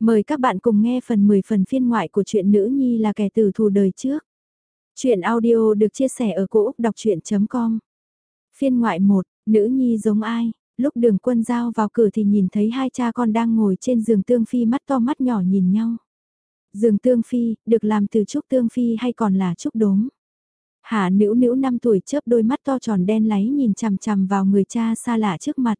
Mời các bạn cùng nghe phần 10 phần phiên ngoại của truyện Nữ Nhi là kẻ tử thù đời trước. Chuyện audio được chia sẻ ở cỗ đọc chuyện.com Phiên ngoại 1, Nữ Nhi giống ai? Lúc đường quân giao vào cửa thì nhìn thấy hai cha con đang ngồi trên giường tương phi mắt to mắt nhỏ nhìn nhau. Giường tương phi, được làm từ trúc tương phi hay còn là trúc đốm? Hạ nữ nữ 5 tuổi chớp đôi mắt to tròn đen láy nhìn chằm chằm vào người cha xa lạ trước mặt.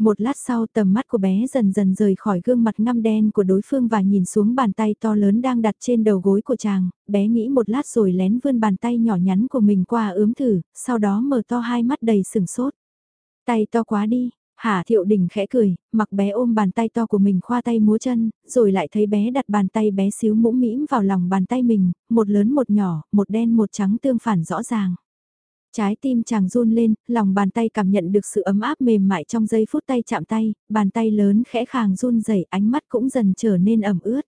Một lát sau tầm mắt của bé dần dần rời khỏi gương mặt ngăm đen của đối phương và nhìn xuống bàn tay to lớn đang đặt trên đầu gối của chàng, bé nghĩ một lát rồi lén vươn bàn tay nhỏ nhắn của mình qua ướm thử, sau đó mở to hai mắt đầy sừng sốt. Tay to quá đi, Hà Thiệu Đình khẽ cười, mặc bé ôm bàn tay to của mình khoa tay múa chân, rồi lại thấy bé đặt bàn tay bé xíu mũm mĩm vào lòng bàn tay mình, một lớn một nhỏ, một đen một trắng tương phản rõ ràng. Trái tim chàng run lên, lòng bàn tay cảm nhận được sự ấm áp mềm mại trong giây phút tay chạm tay, bàn tay lớn khẽ khàng run rẩy, ánh mắt cũng dần trở nên ẩm ướt.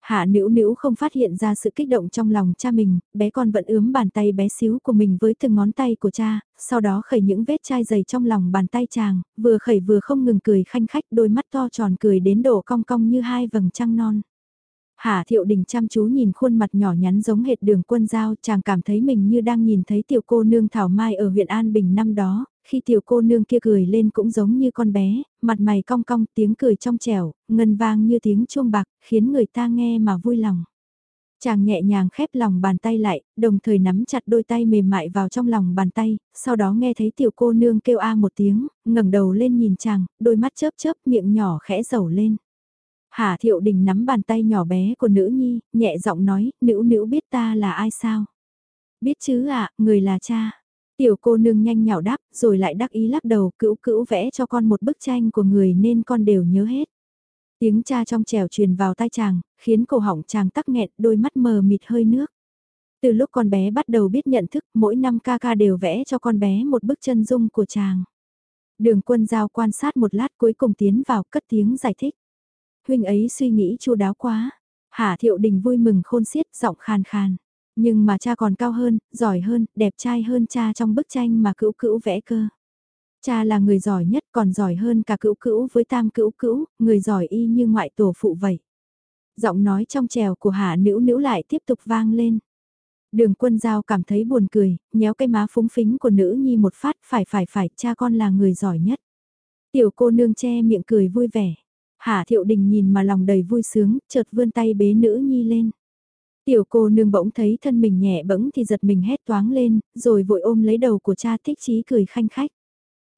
Hạ Nữu Nữu không phát hiện ra sự kích động trong lòng cha mình, bé con vẫn ướm bàn tay bé xíu của mình với từng ngón tay của cha, sau đó khẩy những vết chai dày trong lòng bàn tay chàng, vừa khẩy vừa không ngừng cười khanh khách đôi mắt to tròn cười đến độ cong cong như hai vầng trăng non. Hà Thiệu Đình chăm chú nhìn khuôn mặt nhỏ nhắn giống hệt đường quân giao, chàng cảm thấy mình như đang nhìn thấy tiểu cô nương Thảo Mai ở huyện An Bình năm đó, khi tiểu cô nương kia cười lên cũng giống như con bé, mặt mày cong cong tiếng cười trong trẻo, ngân vang như tiếng chuông bạc, khiến người ta nghe mà vui lòng. Chàng nhẹ nhàng khép lòng bàn tay lại, đồng thời nắm chặt đôi tay mềm mại vào trong lòng bàn tay, sau đó nghe thấy tiểu cô nương kêu a một tiếng, ngẩng đầu lên nhìn chàng, đôi mắt chớp chớp miệng nhỏ khẽ dầu lên. Hà Thiệu Đình nắm bàn tay nhỏ bé của nữ nhi, nhẹ giọng nói, nữ nữ biết ta là ai sao? Biết chứ ạ, người là cha. Tiểu cô nương nhanh nhào đáp, rồi lại đắc ý lắc đầu, cữu cữu vẽ cho con một bức tranh của người nên con đều nhớ hết. Tiếng cha trong trèo truyền vào tai chàng, khiến cổ họng chàng tắc nghẹn, đôi mắt mờ mịt hơi nước. Từ lúc con bé bắt đầu biết nhận thức, mỗi năm ca ca đều vẽ cho con bé một bức chân dung của chàng. Đường quân giao quan sát một lát cuối cùng tiến vào cất tiếng giải thích huynh ấy suy nghĩ chu đáo quá. Hà Thiệu Đình vui mừng khôn xiết giọng khàn khàn. Nhưng mà cha còn cao hơn, giỏi hơn, đẹp trai hơn cha trong bức tranh mà cữu cữu vẽ cơ. Cha là người giỏi nhất còn giỏi hơn cả cữu cữu với tam cữu cữu, người giỏi y như ngoại tổ phụ vậy. Giọng nói trong trèo của Hà Nữ Nữ lại tiếp tục vang lên. Đường quân giao cảm thấy buồn cười, nhéo cái má phúng phính của nữ nhi một phát, phải phải phải, cha con là người giỏi nhất. Tiểu cô nương che miệng cười vui vẻ. Hạ thiệu đình nhìn mà lòng đầy vui sướng, chợt vươn tay bế nữ nhi lên. Tiểu cô nương bỗng thấy thân mình nhẹ bẫng thì giật mình hét toáng lên, rồi vội ôm lấy đầu của cha thích chí cười khanh khách.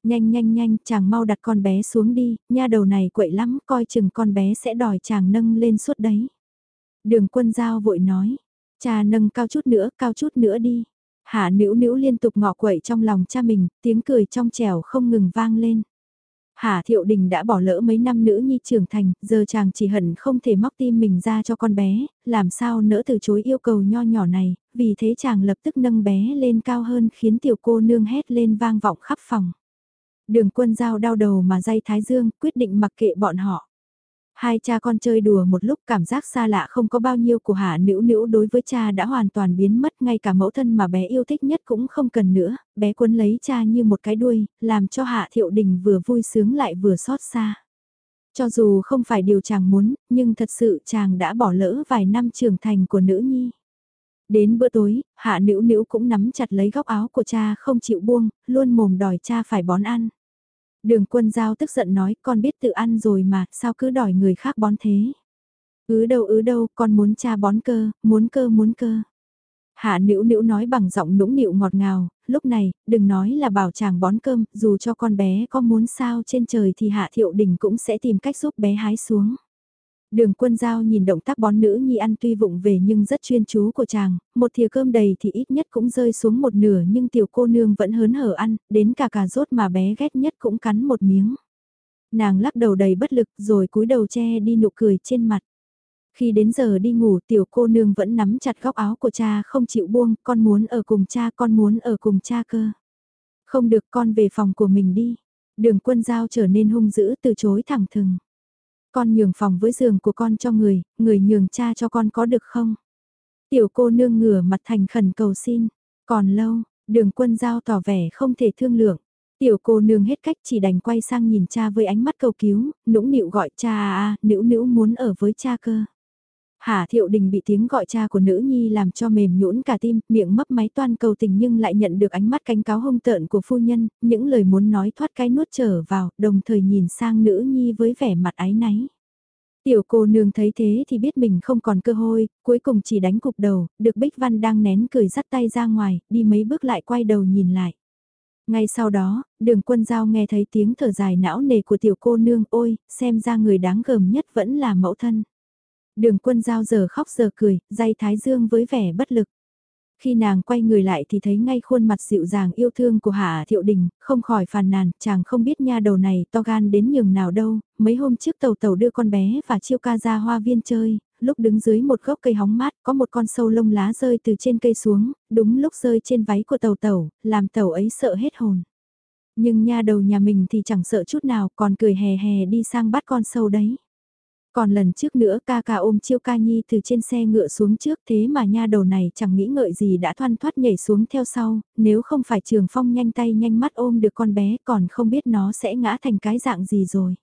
Nhanh nhanh nhanh, chàng mau đặt con bé xuống đi, nha đầu này quậy lắm, coi chừng con bé sẽ đòi chàng nâng lên suốt đấy. Đường quân giao vội nói, cha nâng cao chút nữa, cao chút nữa đi. Hạ nữ nữ liên tục ngọ quậy trong lòng cha mình, tiếng cười trong trẻo không ngừng vang lên. Hà Thiệu Đình đã bỏ lỡ mấy năm nữ nhi trưởng thành, giờ chàng chỉ hận không thể móc tim mình ra cho con bé, làm sao nỡ từ chối yêu cầu nho nhỏ này, vì thế chàng lập tức nâng bé lên cao hơn khiến tiểu cô nương hét lên vang vọng khắp phòng. Đường quân giao đau đầu mà dây Thái Dương quyết định mặc kệ bọn họ. Hai cha con chơi đùa một lúc cảm giác xa lạ không có bao nhiêu của Hạ Nữu Nữu đối với cha đã hoàn toàn biến mất ngay cả mẫu thân mà bé yêu thích nhất cũng không cần nữa, bé cuốn lấy cha như một cái đuôi, làm cho Hạ Thiệu Đình vừa vui sướng lại vừa xót xa. Cho dù không phải điều chàng muốn, nhưng thật sự chàng đã bỏ lỡ vài năm trưởng thành của nữ nhi. Đến bữa tối, Hạ Nữu Nữu cũng nắm chặt lấy góc áo của cha không chịu buông, luôn mồm đòi cha phải bón ăn. Đường quân giao tức giận nói con biết tự ăn rồi mà, sao cứ đòi người khác bón thế. Ứ đâu ứ đâu, con muốn cha bón cơ, muốn cơ muốn cơ. Hạ nữ nữ nói bằng giọng nũng nịu ngọt ngào, lúc này, đừng nói là bảo chàng bón cơm, dù cho con bé có muốn sao trên trời thì Hạ Thiệu Đình cũng sẽ tìm cách giúp bé hái xuống. Đường quân giao nhìn động tác bón nữ nhi ăn tuy vụng về nhưng rất chuyên chú của chàng, một thìa cơm đầy thì ít nhất cũng rơi xuống một nửa nhưng tiểu cô nương vẫn hớn hở ăn, đến cả cà rốt mà bé ghét nhất cũng cắn một miếng. Nàng lắc đầu đầy bất lực rồi cúi đầu che đi nụ cười trên mặt. Khi đến giờ đi ngủ tiểu cô nương vẫn nắm chặt góc áo của cha không chịu buông, con muốn ở cùng cha, con muốn ở cùng cha cơ. Không được con về phòng của mình đi. Đường quân giao trở nên hung dữ từ chối thẳng thừng. Con nhường phòng với giường của con cho người, người nhường cha cho con có được không? Tiểu cô nương ngửa mặt thành khẩn cầu xin. Còn lâu, đường quân giao tỏ vẻ không thể thương lượng. Tiểu cô nương hết cách chỉ đành quay sang nhìn cha với ánh mắt cầu cứu, nũng nịu gọi cha à à, nữu nữu muốn ở với cha cơ. Hà Thiệu Đình bị tiếng gọi cha của nữ nhi làm cho mềm nhũn cả tim, miệng mấp máy toan cầu tình nhưng lại nhận được ánh mắt cánh cáo hung tợn của phu nhân, những lời muốn nói thoát cái nuốt trở vào, đồng thời nhìn sang nữ nhi với vẻ mặt áy náy. Tiểu cô nương thấy thế thì biết mình không còn cơ hội, cuối cùng chỉ đánh cục đầu, được Bích Văn đang nén cười dắt tay ra ngoài, đi mấy bước lại quay đầu nhìn lại. Ngay sau đó, đường quân giao nghe thấy tiếng thở dài não nề của tiểu cô nương ôi, xem ra người đáng gờm nhất vẫn là mẫu thân. Đường quân giao giờ khóc giờ cười, dây thái dương với vẻ bất lực. Khi nàng quay người lại thì thấy ngay khuôn mặt dịu dàng yêu thương của Hạ Thiệu Đình, không khỏi phàn nàn, chàng không biết nha đầu này to gan đến nhường nào đâu, mấy hôm trước tàu tàu đưa con bé và chiêu ca ra hoa viên chơi, lúc đứng dưới một gốc cây hóng mát có một con sâu lông lá rơi từ trên cây xuống, đúng lúc rơi trên váy của tàu tàu, làm tàu ấy sợ hết hồn. Nhưng nha đầu nhà mình thì chẳng sợ chút nào còn cười hè hè đi sang bắt con sâu đấy. Còn lần trước nữa ca ca ôm chiêu ca nhi từ trên xe ngựa xuống trước thế mà nha đầu này chẳng nghĩ ngợi gì đã thoăn thoát nhảy xuống theo sau, nếu không phải trường phong nhanh tay nhanh mắt ôm được con bé còn không biết nó sẽ ngã thành cái dạng gì rồi.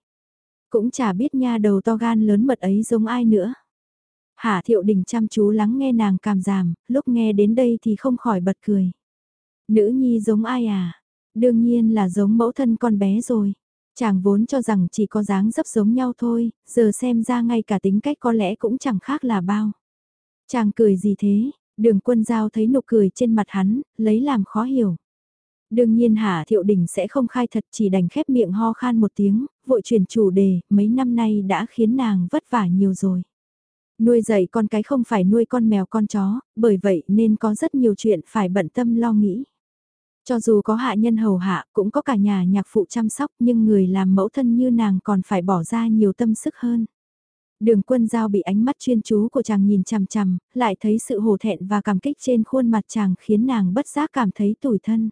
Cũng chả biết nha đầu to gan lớn mật ấy giống ai nữa. Hạ thiệu đình chăm chú lắng nghe nàng cảm giảm, lúc nghe đến đây thì không khỏi bật cười. Nữ nhi giống ai à? Đương nhiên là giống mẫu thân con bé rồi. Chàng vốn cho rằng chỉ có dáng dấp giống nhau thôi, giờ xem ra ngay cả tính cách có lẽ cũng chẳng khác là bao. Chàng cười gì thế, đường quân giao thấy nụ cười trên mặt hắn, lấy làm khó hiểu. Đương nhiên Hà Thiệu Đình sẽ không khai thật chỉ đành khép miệng ho khan một tiếng, vội chuyển chủ đề, mấy năm nay đã khiến nàng vất vả nhiều rồi. Nuôi dạy con cái không phải nuôi con mèo con chó, bởi vậy nên có rất nhiều chuyện phải bận tâm lo nghĩ. Cho dù có hạ nhân hầu hạ, cũng có cả nhà nhạc phụ chăm sóc, nhưng người làm mẫu thân như nàng còn phải bỏ ra nhiều tâm sức hơn. Đường quân giao bị ánh mắt chuyên chú của chàng nhìn chằm chằm, lại thấy sự hổ thẹn và cảm kích trên khuôn mặt chàng khiến nàng bất giác cảm thấy tủi thân.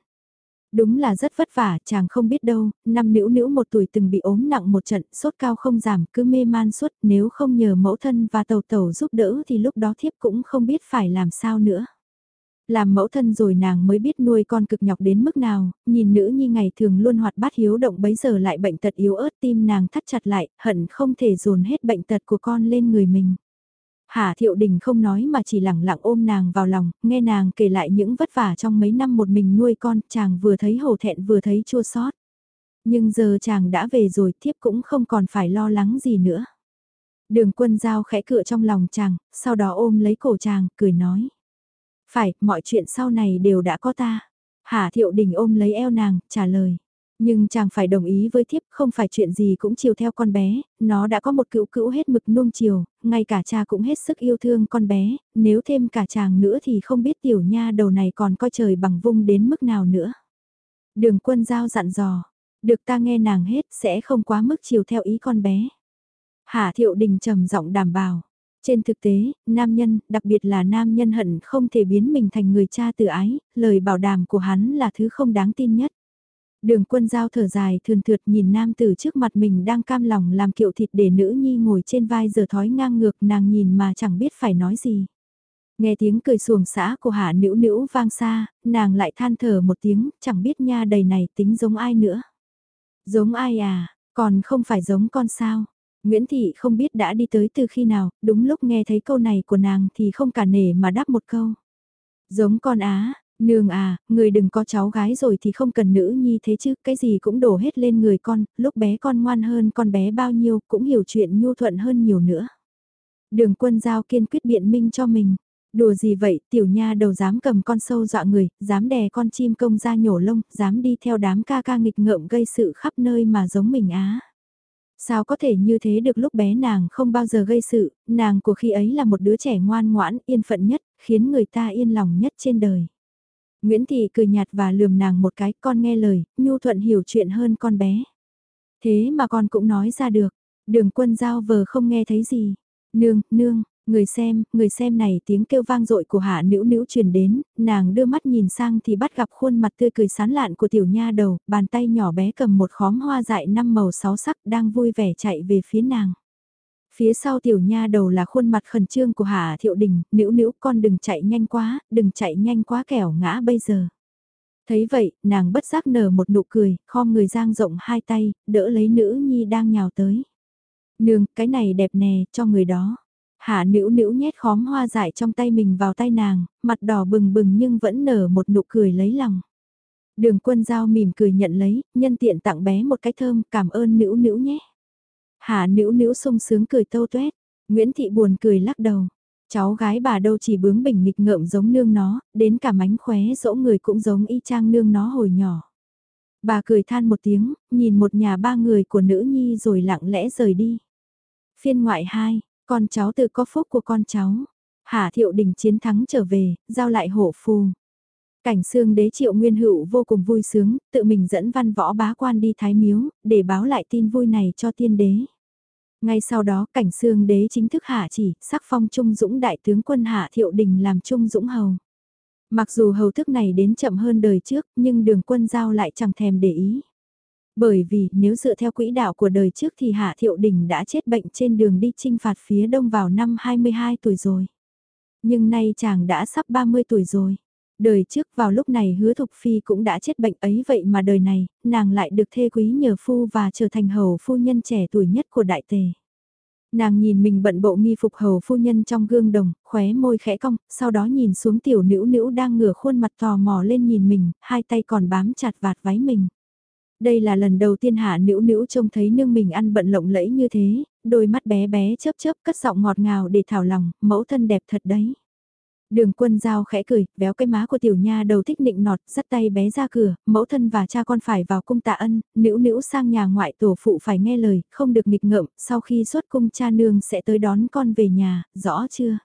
Đúng là rất vất vả, chàng không biết đâu, năm nữ nữ một tuổi từng bị ốm nặng một trận, sốt cao không giảm, cứ mê man suốt, nếu không nhờ mẫu thân và tàu tàu giúp đỡ thì lúc đó thiếp cũng không biết phải làm sao nữa. Làm mẫu thân rồi nàng mới biết nuôi con cực nhọc đến mức nào, nhìn nữ nhi ngày thường luôn hoạt bát hiếu động bấy giờ lại bệnh tật yếu ớt tim nàng thắt chặt lại, hận không thể dồn hết bệnh tật của con lên người mình. Hà Thiệu Đình không nói mà chỉ lặng lặng ôm nàng vào lòng, nghe nàng kể lại những vất vả trong mấy năm một mình nuôi con, chàng vừa thấy hổ thẹn vừa thấy chua xót. Nhưng giờ chàng đã về rồi thiếp cũng không còn phải lo lắng gì nữa. Đường quân giao khẽ cựa trong lòng chàng, sau đó ôm lấy cổ chàng, cười nói. Phải, mọi chuyện sau này đều đã có ta. Hà Thiệu Đình ôm lấy eo nàng, trả lời. Nhưng chàng phải đồng ý với thiếp, không phải chuyện gì cũng chiều theo con bé, nó đã có một cữu cữu hết mực nuông chiều, ngay cả cha cũng hết sức yêu thương con bé, nếu thêm cả chàng nữa thì không biết tiểu nha đầu này còn coi trời bằng vung đến mức nào nữa. Đường quân giao dặn dò, được ta nghe nàng hết sẽ không quá mức chiều theo ý con bé. Hà Thiệu Đình trầm giọng đảm bảo, trên thực tế, nam nhân, đặc biệt là nam nhân hận không thể biến mình thành người cha tự ái, lời bảo đảm của hắn là thứ không đáng tin nhất. Đường quân giao thở dài thường thượt nhìn nam tử trước mặt mình đang cam lòng làm kiệu thịt để nữ nhi ngồi trên vai giờ thói ngang ngược nàng nhìn mà chẳng biết phải nói gì. Nghe tiếng cười xuồng xã của hạ nữ nữ vang xa, nàng lại than thở một tiếng, chẳng biết nha đầy này tính giống ai nữa. Giống ai à, còn không phải giống con sao. Nguyễn Thị không biết đã đi tới từ khi nào, đúng lúc nghe thấy câu này của nàng thì không cả nể mà đáp một câu. Giống con á, nương à, người đừng có cháu gái rồi thì không cần nữ nhi thế chứ, cái gì cũng đổ hết lên người con, lúc bé con ngoan hơn con bé bao nhiêu, cũng hiểu chuyện nhu thuận hơn nhiều nữa. Đường quân giao kiên quyết biện minh cho mình. Đùa gì vậy, tiểu nha đầu dám cầm con sâu dọa người, dám đè con chim công ra nhổ lông, dám đi theo đám ca ca nghịch ngợm gây sự khắp nơi mà giống mình á. Sao có thể như thế được lúc bé nàng không bao giờ gây sự, nàng của khi ấy là một đứa trẻ ngoan ngoãn, yên phận nhất, khiến người ta yên lòng nhất trên đời. Nguyễn Thị cười nhạt và lườm nàng một cái, con nghe lời, nhu thuận hiểu chuyện hơn con bé. Thế mà con cũng nói ra được, đường quân giao vờ không nghe thấy gì. Nương, nương, Người xem, người xem này tiếng kêu vang dội của hạ nữ nữ truyền đến, nàng đưa mắt nhìn sang thì bắt gặp khuôn mặt tươi cười sán lạn của tiểu nha đầu, bàn tay nhỏ bé cầm một khóm hoa dại năm màu sáu sắc đang vui vẻ chạy về phía nàng. Phía sau tiểu nha đầu là khuôn mặt khẩn trương của hạ thiệu đình, nữ nữ con đừng chạy nhanh quá, đừng chạy nhanh quá kẻo ngã bây giờ. Thấy vậy, nàng bất giác nở một nụ cười, khom người giang rộng hai tay, đỡ lấy nữ nhi đang nhào tới. Nương, cái này đẹp nè, cho người đó. Hạ nữ nữ nhét khóm hoa dại trong tay mình vào tay nàng, mặt đỏ bừng bừng nhưng vẫn nở một nụ cười lấy lòng. Đường quân giao mỉm cười nhận lấy, nhân tiện tặng bé một cái thơm, cảm ơn nữ nữ nhé. Hạ nữ nữ sung sướng cười tâu tuét, Nguyễn Thị buồn cười lắc đầu. Cháu gái bà đâu chỉ bướng bỉnh nghịch ngợm giống nương nó, đến cả mánh khóe dỗ người cũng giống y chang nương nó hồi nhỏ. Bà cười than một tiếng, nhìn một nhà ba người của nữ nhi rồi lặng lẽ rời đi. Phiên ngoại 2, con cháu tự có phúc của con cháu. Hạ thiệu đình chiến thắng trở về, giao lại hộ phù. Cảnh xương đế triệu nguyên hữu vô cùng vui sướng, tự mình dẫn văn võ bá quan đi thái miếu, để báo lại tin vui này cho tiên đế. Ngay sau đó cảnh xương đế chính thức hạ chỉ, sắc phong Trung Dũng đại tướng quân hạ thiệu đình làm Trung Dũng hầu. Mặc dù hầu thức này đến chậm hơn đời trước, nhưng đường quân giao lại chẳng thèm để ý. Bởi vì nếu dựa theo quỹ đạo của đời trước thì Hạ Thiệu Đình đã chết bệnh trên đường đi chinh phạt phía đông vào năm 22 tuổi rồi. Nhưng nay chàng đã sắp 30 tuổi rồi. Đời trước vào lúc này hứa thục phi cũng đã chết bệnh ấy vậy mà đời này, nàng lại được thê quý nhờ phu và trở thành hầu phu nhân trẻ tuổi nhất của đại tề. Nàng nhìn mình bận bộ nghi phục hầu phu nhân trong gương đồng, khóe môi khẽ cong, sau đó nhìn xuống tiểu nữ nữ đang ngửa khuôn mặt tò mò lên nhìn mình, hai tay còn bám chặt vạt váy mình. Đây là lần đầu tiên hạ nữ nữ trông thấy nương mình ăn bận lộng lẫy như thế, đôi mắt bé bé chớp chớp cất giọng ngọt ngào để thảo lòng, mẫu thân đẹp thật đấy. Đường quân giao khẽ cười, véo cái má của tiểu nha đầu thích nịnh nọt, dắt tay bé ra cửa, mẫu thân và cha con phải vào cung tạ ân, nữ nữ sang nhà ngoại tổ phụ phải nghe lời, không được nghịch ngợm, sau khi xuất cung cha nương sẽ tới đón con về nhà, rõ chưa?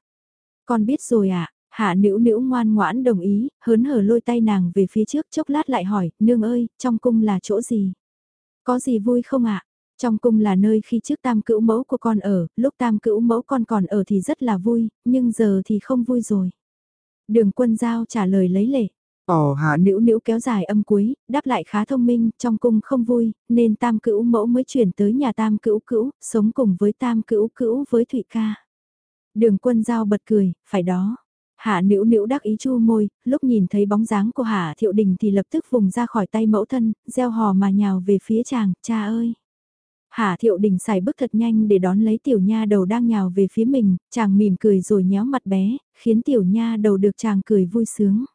Con biết rồi ạ, à? Hạ nữ nữ ngoan ngoãn đồng ý, hớn hở lôi tay nàng về phía trước chốc lát lại hỏi, nương ơi, trong cung là chỗ gì? Có gì vui không ạ? Trong cung là nơi khi trước tam cữu mẫu của con ở, lúc tam cữu mẫu con còn ở thì rất là vui, nhưng giờ thì không vui rồi. Đường quân giao trả lời lấy lệ. Ồ hạ nữ nữ kéo dài âm cuối, đáp lại khá thông minh, trong cung không vui, nên tam cữu mẫu mới chuyển tới nhà tam cữu cữu, sống cùng với tam cữu cữu với Thụy ca. Đường quân giao bật cười, phải đó. Hạ nữ nữ đắc ý chu môi, lúc nhìn thấy bóng dáng của Hạ Thiệu Đình thì lập tức vùng ra khỏi tay mẫu thân, gieo hò mà nhào về phía chàng, cha ơi. Hạ thiệu đình xài bước thật nhanh để đón lấy tiểu nha đầu đang nhào về phía mình, chàng mỉm cười rồi nhéo mặt bé, khiến tiểu nha đầu được chàng cười vui sướng.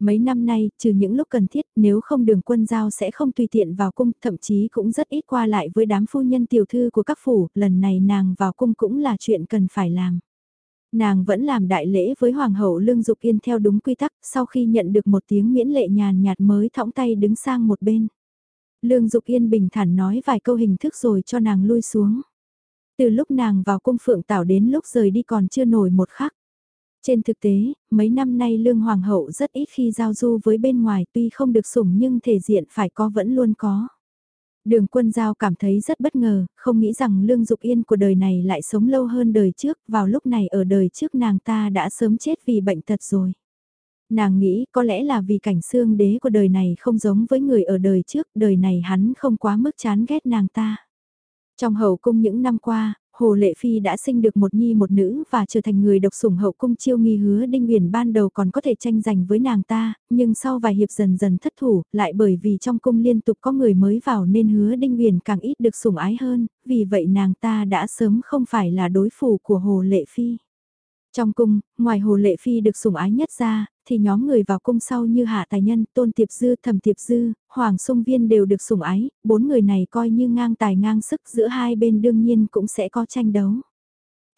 Mấy năm nay, trừ những lúc cần thiết, nếu không đường quân giao sẽ không tùy tiện vào cung, thậm chí cũng rất ít qua lại với đám phu nhân tiểu thư của các phủ, lần này nàng vào cung cũng là chuyện cần phải làm. Nàng vẫn làm đại lễ với Hoàng hậu Lương Dục Yên theo đúng quy tắc, sau khi nhận được một tiếng miễn lệ nhàn nhạt mới thõng tay đứng sang một bên. Lương Dục Yên bình thản nói vài câu hình thức rồi cho nàng lui xuống. Từ lúc nàng vào cung phượng tảo đến lúc rời đi còn chưa nổi một khắc. Trên thực tế, mấy năm nay Lương Hoàng hậu rất ít khi giao du với bên ngoài tuy không được sủng nhưng thể diện phải có vẫn luôn có. Đường quân giao cảm thấy rất bất ngờ, không nghĩ rằng Lương Dục Yên của đời này lại sống lâu hơn đời trước, vào lúc này ở đời trước nàng ta đã sớm chết vì bệnh tật rồi. Nàng nghĩ có lẽ là vì cảnh xương đế của đời này không giống với người ở đời trước, đời này hắn không quá mức chán ghét nàng ta. Trong hậu cung những năm qua, Hồ Lệ Phi đã sinh được một nhi một nữ và trở thành người độc sủng hậu cung chiêu nghi hứa Đinh Huyền ban đầu còn có thể tranh giành với nàng ta, nhưng sau vài hiệp dần dần thất thủ, lại bởi vì trong cung liên tục có người mới vào nên hứa Đinh Huyền càng ít được sủng ái hơn, vì vậy nàng ta đã sớm không phải là đối thủ của Hồ Lệ Phi. Trong cung, ngoài Hồ Lệ Phi được sủng ái nhất ra, thì nhóm người vào cung sau như Hạ Tài Nhân, Tôn Tiệp Dư, Thẩm Tiệp Dư, Hoàng Sung Viên đều được sủng ái, bốn người này coi như ngang tài ngang sức giữa hai bên đương nhiên cũng sẽ có tranh đấu.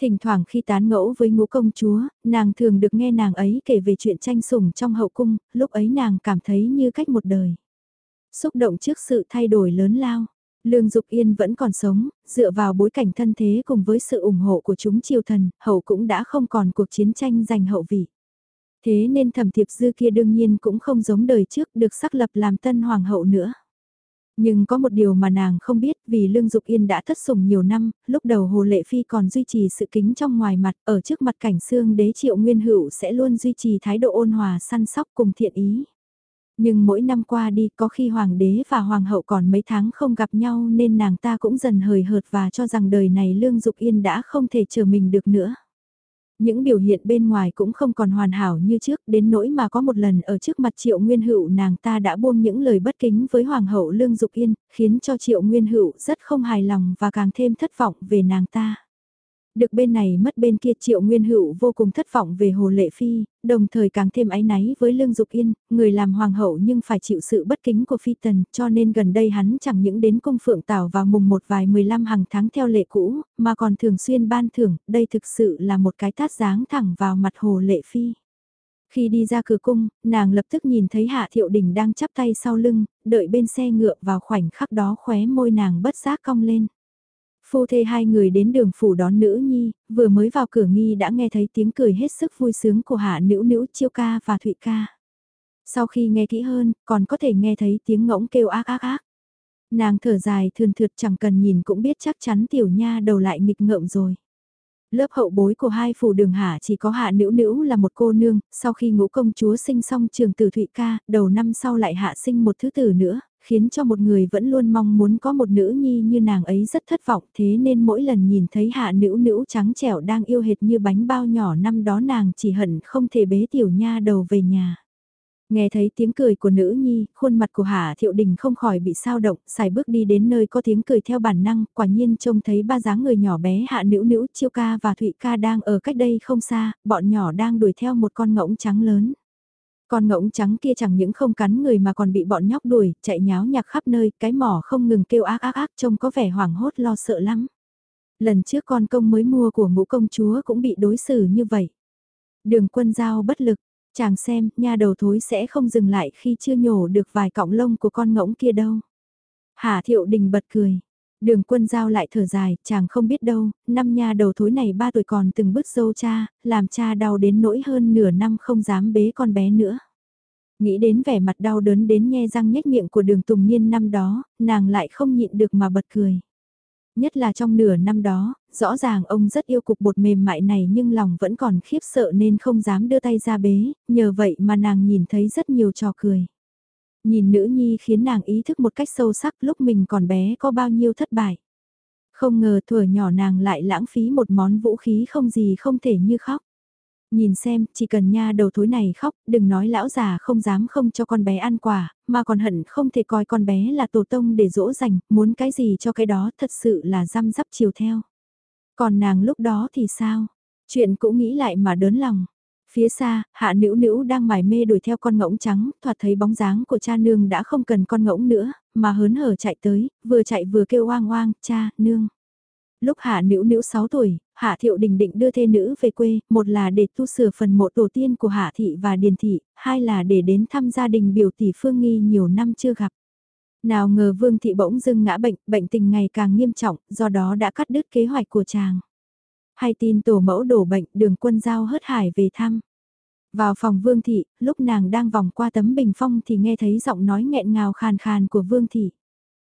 Thỉnh thoảng khi tán ngẫu với ngũ công chúa, nàng thường được nghe nàng ấy kể về chuyện tranh sủng trong hậu cung, lúc ấy nàng cảm thấy như cách một đời. Xúc động trước sự thay đổi lớn lao. Lương Dục Yên vẫn còn sống, dựa vào bối cảnh thân thế cùng với sự ủng hộ của chúng triều thần, hậu cũng đã không còn cuộc chiến tranh giành hậu vị. Thế nên thẩm thiệp dư kia đương nhiên cũng không giống đời trước được xác lập làm tân hoàng hậu nữa. Nhưng có một điều mà nàng không biết vì Lương Dục Yên đã thất sủng nhiều năm, lúc đầu Hồ Lệ Phi còn duy trì sự kính trong ngoài mặt, ở trước mặt cảnh xương đế triệu nguyên hữu sẽ luôn duy trì thái độ ôn hòa săn sóc cùng thiện ý. Nhưng mỗi năm qua đi có khi hoàng đế và hoàng hậu còn mấy tháng không gặp nhau nên nàng ta cũng dần hời hợt và cho rằng đời này Lương Dục Yên đã không thể chờ mình được nữa. Những biểu hiện bên ngoài cũng không còn hoàn hảo như trước, đến nỗi mà có một lần ở trước mặt Triệu Nguyên Hữu nàng ta đã buông những lời bất kính với Hoàng hậu Lương Dục Yên, khiến cho Triệu Nguyên Hữu rất không hài lòng và càng thêm thất vọng về nàng ta. Được bên này mất bên kia Triệu Nguyên Hữu vô cùng thất vọng về Hồ Lệ Phi, đồng thời càng thêm áy náy với Lương Dục Yên, người làm hoàng hậu nhưng phải chịu sự bất kính của Phi Tần, cho nên gần đây hắn chẳng những đến cung phượng tảo vào mùng một vài 15 hàng tháng theo lệ cũ, mà còn thường xuyên ban thưởng, đây thực sự là một cái tát dáng thẳng vào mặt Hồ Lệ Phi. Khi đi ra cửa cung, nàng lập tức nhìn thấy Hạ Thiệu Đình đang chắp tay sau lưng, đợi bên xe ngựa vào khoảnh khắc đó khóe môi nàng bất giác cong lên. Phu thê hai người đến đường phủ đón nữ nhi, vừa mới vào cửa nghi đã nghe thấy tiếng cười hết sức vui sướng của hạ nữ nữ chiêu ca và thụy ca. Sau khi nghe kỹ hơn, còn có thể nghe thấy tiếng ngỗng kêu ác ác ác. Nàng thở dài thường thượt chẳng cần nhìn cũng biết chắc chắn tiểu nha đầu lại nghịch ngợm rồi. Lớp hậu bối của hai phủ đường hạ chỉ có hạ nữ nữ là một cô nương, sau khi ngũ công chúa sinh xong trường tử Thụy ca, đầu năm sau lại hạ sinh một thứ tử nữa, khiến cho một người vẫn luôn mong muốn có một nữ nhi như nàng ấy rất thất vọng thế nên mỗi lần nhìn thấy hạ nữ nữ trắng trẻo đang yêu hệt như bánh bao nhỏ năm đó nàng chỉ hận không thể bế tiểu nha đầu về nhà. Nghe thấy tiếng cười của nữ nhi, khuôn mặt của Hạ Thiệu Đình không khỏi bị sao động, xài bước đi đến nơi có tiếng cười theo bản năng, quả nhiên trông thấy ba dáng người nhỏ bé Hạ Nữ Nữ, Chiêu Ca và Thụy Ca đang ở cách đây không xa, bọn nhỏ đang đuổi theo một con ngỗng trắng lớn. Con ngỗng trắng kia chẳng những không cắn người mà còn bị bọn nhóc đuổi, chạy nháo nhạc khắp nơi, cái mỏ không ngừng kêu ác ác ác trông có vẻ hoảng hốt lo sợ lắm. Lần trước con công mới mua của ngũ công chúa cũng bị đối xử như vậy. Đường quân giao bất lực, chàng xem, nha đầu thối sẽ không dừng lại khi chưa nhổ được vài cọng lông của con ngỗng kia đâu. Hà thiệu đình bật cười. Đường quân giao lại thở dài, chàng không biết đâu, năm nha đầu thối này ba tuổi còn từng bước dâu cha, làm cha đau đến nỗi hơn nửa năm không dám bế con bé nữa. Nghĩ đến vẻ mặt đau đớn đến nhe răng nhếch miệng của đường Tùng Niên năm đó, nàng lại không nhịn được mà bật cười. Nhất là trong nửa năm đó, rõ ràng ông rất yêu cục bột mềm mại này nhưng lòng vẫn còn khiếp sợ nên không dám đưa tay ra bế, nhờ vậy mà nàng nhìn thấy rất nhiều trò cười. Nhìn nữ nhi khiến nàng ý thức một cách sâu sắc lúc mình còn bé có bao nhiêu thất bại. Không ngờ tuổi nhỏ nàng lại lãng phí một món vũ khí không gì không thể như khóc. Nhìn xem, chỉ cần nha đầu thối này khóc, đừng nói lão già không dám không cho con bé ăn quả, mà còn hận không thể coi con bé là tổ tông để dỗ dành, muốn cái gì cho cái đó thật sự là răm rắp chiều theo. Còn nàng lúc đó thì sao? Chuyện cũng nghĩ lại mà đớn lòng. Phía xa, hạ nữ nữ đang mải mê đuổi theo con ngỗng trắng, thoạt thấy bóng dáng của cha nương đã không cần con ngỗng nữa, mà hớn hở chạy tới, vừa chạy vừa kêu oang oang, cha, nương. Lúc hạ nữ nữ 6 tuổi, hạ thiệu đình định đưa thê nữ về quê, một là để tu sửa phần mộ tổ tiên của hạ thị và điền thị, hai là để đến thăm gia đình biểu tỷ phương nghi nhiều năm chưa gặp. Nào ngờ vương thị bỗng dưng ngã bệnh, bệnh tình ngày càng nghiêm trọng, do đó đã cắt đứt kế hoạch của chàng. Hay tin tổ mẫu đổ bệnh đường quân giao hớt hải về thăm. Vào phòng Vương Thị, lúc nàng đang vòng qua tấm bình phong thì nghe thấy giọng nói nghẹn ngào khàn khàn của Vương Thị.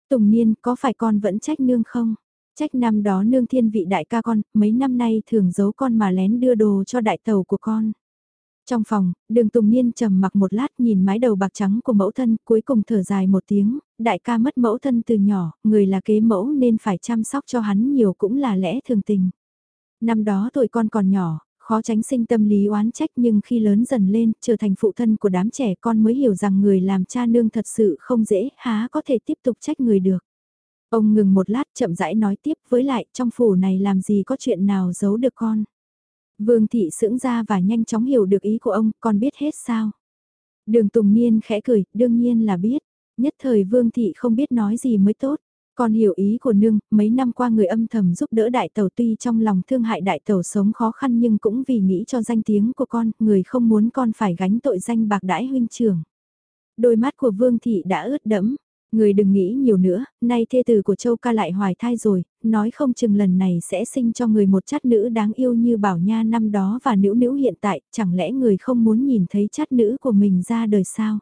Tùng Niên, có phải con vẫn trách nương không? Trách năm đó nương thiên vị đại ca con, mấy năm nay thường giấu con mà lén đưa đồ cho đại tàu của con. Trong phòng, đường Tùng Niên trầm mặc một lát nhìn mái đầu bạc trắng của mẫu thân, cuối cùng thở dài một tiếng, đại ca mất mẫu thân từ nhỏ, người là kế mẫu nên phải chăm sóc cho hắn nhiều cũng là lẽ thường tình. Năm đó tuổi con còn nhỏ, khó tránh sinh tâm lý oán trách nhưng khi lớn dần lên, trở thành phụ thân của đám trẻ con mới hiểu rằng người làm cha nương thật sự không dễ, há có thể tiếp tục trách người được. Ông ngừng một lát chậm rãi nói tiếp với lại trong phủ này làm gì có chuyện nào giấu được con. Vương thị sững ra và nhanh chóng hiểu được ý của ông, con biết hết sao. Đường Tùng Niên khẽ cười, đương nhiên là biết. Nhất thời Vương thị không biết nói gì mới tốt. Con hiểu ý của nương, mấy năm qua người âm thầm giúp đỡ đại tàu tuy trong lòng thương hại đại tàu sống khó khăn nhưng cũng vì nghĩ cho danh tiếng của con, người không muốn con phải gánh tội danh bạc đãi huynh trưởng. Đôi mắt của Vương Thị đã ướt đẫm, người đừng nghĩ nhiều nữa, nay thê tử của Châu ca lại hoài thai rồi, nói không chừng lần này sẽ sinh cho người một chát nữ đáng yêu như bảo nha năm đó và nữ nữ hiện tại, chẳng lẽ người không muốn nhìn thấy chát nữ của mình ra đời sao?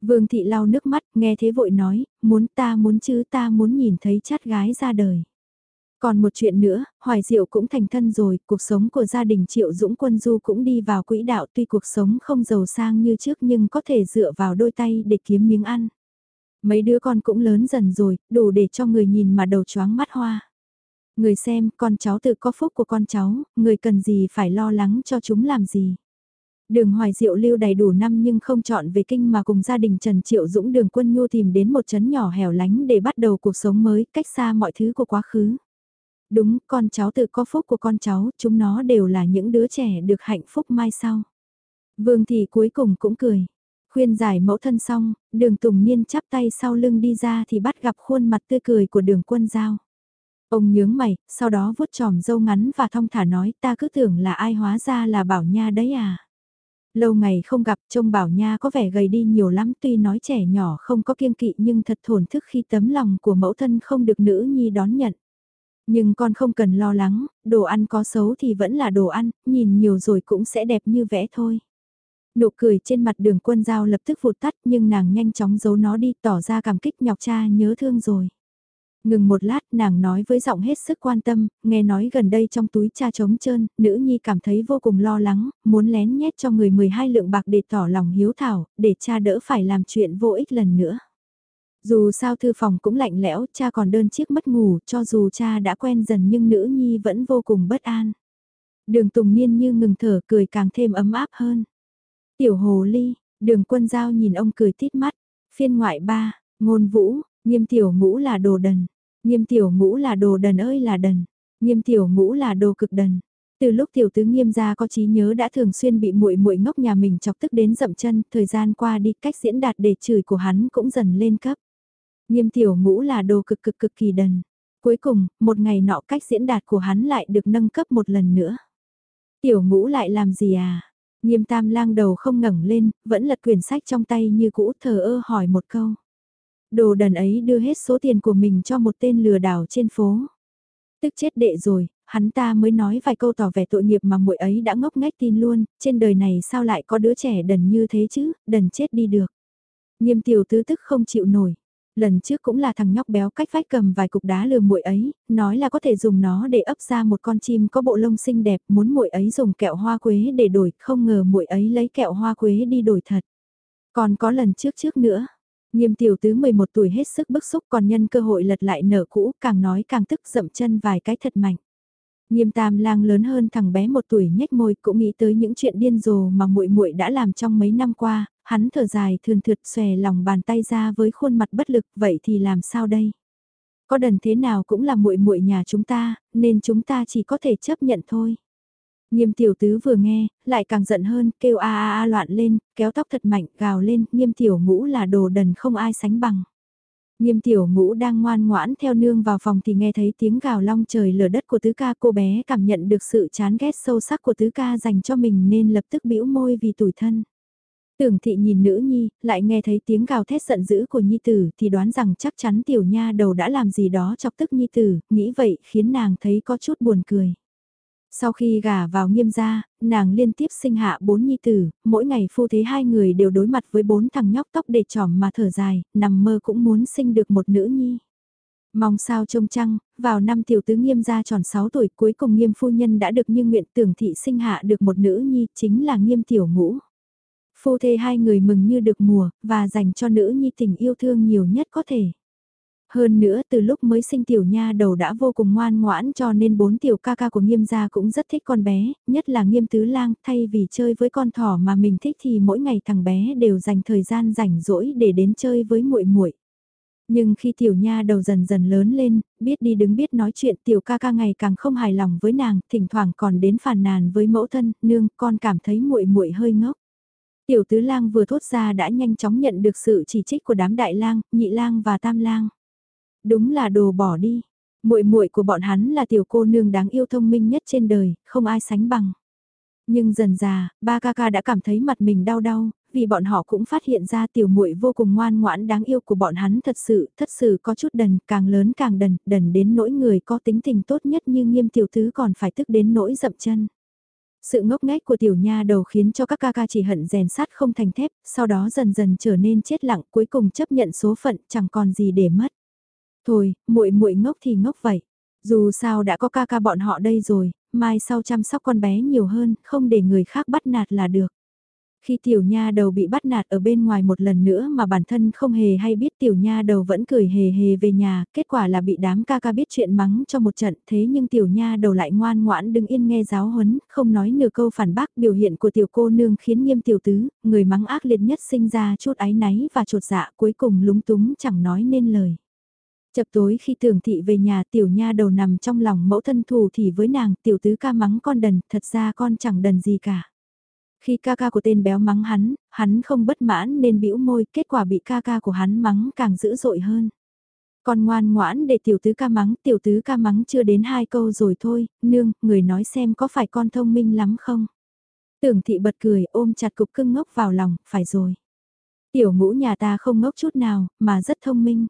Vương thị lau nước mắt, nghe thế vội nói, muốn ta muốn chứ ta muốn nhìn thấy chát gái ra đời. Còn một chuyện nữa, Hoài Diệu cũng thành thân rồi, cuộc sống của gia đình Triệu Dũng Quân Du cũng đi vào quỹ đạo tuy cuộc sống không giàu sang như trước nhưng có thể dựa vào đôi tay để kiếm miếng ăn. Mấy đứa con cũng lớn dần rồi, đủ để cho người nhìn mà đầu choáng mắt hoa. Người xem, con cháu tự có phúc của con cháu, người cần gì phải lo lắng cho chúng làm gì. Đường Hoài Diệu lưu đầy đủ năm nhưng không chọn về kinh mà cùng gia đình Trần Triệu Dũng đường quân nhu tìm đến một trấn nhỏ hẻo lánh để bắt đầu cuộc sống mới, cách xa mọi thứ của quá khứ. Đúng, con cháu tự có phúc của con cháu, chúng nó đều là những đứa trẻ được hạnh phúc mai sau. Vương Thị cuối cùng cũng cười. Khuyên giải mẫu thân xong, đường Tùng Niên chắp tay sau lưng đi ra thì bắt gặp khuôn mặt tươi cười của đường quân giao. Ông nhướng mày, sau đó vuốt tròm dâu ngắn và thong thả nói ta cứ tưởng là ai hóa ra là bảo nha đấy à. Lâu ngày không gặp trông bảo nha có vẻ gầy đi nhiều lắm tuy nói trẻ nhỏ không có kiêng kỵ nhưng thật thổn thức khi tấm lòng của mẫu thân không được nữ nhi đón nhận. Nhưng con không cần lo lắng, đồ ăn có xấu thì vẫn là đồ ăn, nhìn nhiều rồi cũng sẽ đẹp như vẽ thôi. Nụ cười trên mặt đường quân giao lập tức vụt tắt nhưng nàng nhanh chóng giấu nó đi tỏ ra cảm kích nhọc cha nhớ thương rồi. Ngừng một lát nàng nói với giọng hết sức quan tâm, nghe nói gần đây trong túi cha trống trơn, nữ nhi cảm thấy vô cùng lo lắng, muốn lén nhét cho người 12 lượng bạc để tỏ lòng hiếu thảo, để cha đỡ phải làm chuyện vô ích lần nữa. Dù sao thư phòng cũng lạnh lẽo, cha còn đơn chiếc mất ngủ, cho dù cha đã quen dần nhưng nữ nhi vẫn vô cùng bất an. Đường Tùng Niên như ngừng thở cười càng thêm ấm áp hơn. Tiểu hồ ly, đường quân giao nhìn ông cười tít mắt, phiên ngoại ba, ngôn vũ, nghiêm tiểu ngũ là đồ đần, nghiêm tiểu ngũ là đồ đần ơi là đần, nghiêm tiểu ngũ là đồ cực đần. Từ lúc tiểu tứ nghiêm gia có trí nhớ đã thường xuyên bị muội muội ngốc nhà mình chọc tức đến dậm chân, thời gian qua đi cách diễn đạt để chửi của hắn cũng dần lên cấp. Nghiêm tiểu ngũ là đồ cực cực cực kỳ đần. Cuối cùng, một ngày nọ cách diễn đạt của hắn lại được nâng cấp một lần nữa. Tiểu ngũ lại làm gì à? Nghiêm tam lang đầu không ngẩng lên, vẫn lật quyển sách trong tay như cũ thờ ơ hỏi một câu. Đồ đần ấy đưa hết số tiền của mình cho một tên lừa đảo trên phố. Tức chết đệ rồi, hắn ta mới nói vài câu tỏ vẻ tội nghiệp mà muội ấy đã ngốc nghếch tin luôn, trên đời này sao lại có đứa trẻ đần như thế chứ, đần chết đi được. Nghiêm tiểu tứ tức không chịu nổi, lần trước cũng là thằng nhóc béo cách vách cầm vài cục đá lừa muội ấy, nói là có thể dùng nó để ấp ra một con chim có bộ lông xinh đẹp, muốn muội ấy dùng kẹo hoa quế để đổi, không ngờ muội ấy lấy kẹo hoa quế đi đổi thật. Còn có lần trước trước nữa, Nghiêm tiểu tứ 11 tuổi hết sức bức xúc còn nhân cơ hội lật lại nở cũ, càng nói càng tức dậm chân vài cái thật mạnh. Nghiêm tam lang lớn hơn thằng bé một tuổi nhếch môi cũng nghĩ tới những chuyện điên rồ mà muội muội đã làm trong mấy năm qua, hắn thở dài thườn thượt xòe lòng bàn tay ra với khuôn mặt bất lực, vậy thì làm sao đây? Có đần thế nào cũng là muội muội nhà chúng ta, nên chúng ta chỉ có thể chấp nhận thôi. Nghiêm tiểu tứ vừa nghe, lại càng giận hơn, kêu a a a loạn lên, kéo tóc thật mạnh, gào lên, nghiêm tiểu ngũ là đồ đần không ai sánh bằng. Nghiêm tiểu ngũ đang ngoan ngoãn theo nương vào phòng thì nghe thấy tiếng gào long trời lở đất của tứ ca cô bé cảm nhận được sự chán ghét sâu sắc của tứ ca dành cho mình nên lập tức bĩu môi vì tủi thân. Tưởng thị nhìn nữ nhi, lại nghe thấy tiếng gào thét giận dữ của nhi tử thì đoán rằng chắc chắn tiểu nha đầu đã làm gì đó chọc tức nhi tử, nghĩ vậy khiến nàng thấy có chút buồn cười. Sau khi gả vào nghiêm gia, nàng liên tiếp sinh hạ bốn nhi tử, mỗi ngày phu thế hai người đều đối mặt với bốn thằng nhóc tóc để trỏm mà thở dài, nằm mơ cũng muốn sinh được một nữ nhi. Mong sao trông trăng, vào năm tiểu tứ nghiêm gia tròn 6 tuổi cuối cùng nghiêm phu nhân đã được như nguyện tưởng thị sinh hạ được một nữ nhi chính là nghiêm tiểu ngũ. Phu thê hai người mừng như được mùa, và dành cho nữ nhi tình yêu thương nhiều nhất có thể. Hơn nữa từ lúc mới sinh tiểu nha đầu đã vô cùng ngoan ngoãn cho nên bốn tiểu ca ca của nghiêm gia cũng rất thích con bé, nhất là nghiêm tứ lang thay vì chơi với con thỏ mà mình thích thì mỗi ngày thằng bé đều dành thời gian rảnh rỗi để đến chơi với muội muội. Nhưng khi tiểu nha đầu dần dần lớn lên, biết đi đứng biết nói chuyện tiểu ca ca ngày càng không hài lòng với nàng, thỉnh thoảng còn đến phàn nàn với mẫu thân, nương con cảm thấy muội muội hơi ngốc. Tiểu tứ lang vừa thốt ra đã nhanh chóng nhận được sự chỉ trích của đám đại lang, nhị lang và tam lang. Đúng là đồ bỏ đi. Muội muội của bọn hắn là tiểu cô nương đáng yêu thông minh nhất trên đời, không ai sánh bằng. Nhưng dần già, ba ca ca đã cảm thấy mặt mình đau đau, vì bọn họ cũng phát hiện ra tiểu muội vô cùng ngoan ngoãn đáng yêu của bọn hắn thật sự, thật sự có chút đần, càng lớn càng đần, đần đến nỗi người có tính tình tốt nhất như nghiêm tiểu tứ còn phải tức đến nỗi dậm chân. Sự ngốc nghếch của tiểu nha đầu khiến cho các ca ca chỉ hận rèn sắt không thành thép, sau đó dần dần trở nên chết lặng cuối cùng chấp nhận số phận chẳng còn gì để mất. Thôi, muội muội ngốc thì ngốc vậy. Dù sao đã có ca ca bọn họ đây rồi, mai sau chăm sóc con bé nhiều hơn, không để người khác bắt nạt là được. Khi tiểu nha đầu bị bắt nạt ở bên ngoài một lần nữa mà bản thân không hề hay biết tiểu nha đầu vẫn cười hề hề về nhà, kết quả là bị đám ca ca biết chuyện mắng cho một trận thế nhưng tiểu nha đầu lại ngoan ngoãn đứng yên nghe giáo huấn, không nói nửa câu phản bác biểu hiện của tiểu cô nương khiến nghiêm tiểu tứ, người mắng ác liệt nhất sinh ra chút ái náy và trột dạ cuối cùng lúng túng chẳng nói nên lời. Chập tối khi tưởng thị về nhà tiểu nha đầu nằm trong lòng mẫu thân thù thì với nàng tiểu tứ ca mắng con đần, thật ra con chẳng đần gì cả. Khi ca ca của tên béo mắng hắn, hắn không bất mãn nên bĩu môi, kết quả bị ca ca của hắn mắng càng dữ dội hơn. Con ngoan ngoãn để tiểu tứ ca mắng, tiểu tứ ca mắng chưa đến hai câu rồi thôi, nương, người nói xem có phải con thông minh lắm không? Tưởng thị bật cười ôm chặt cục cưng ngốc vào lòng, phải rồi. Tiểu ngũ nhà ta không ngốc chút nào, mà rất thông minh.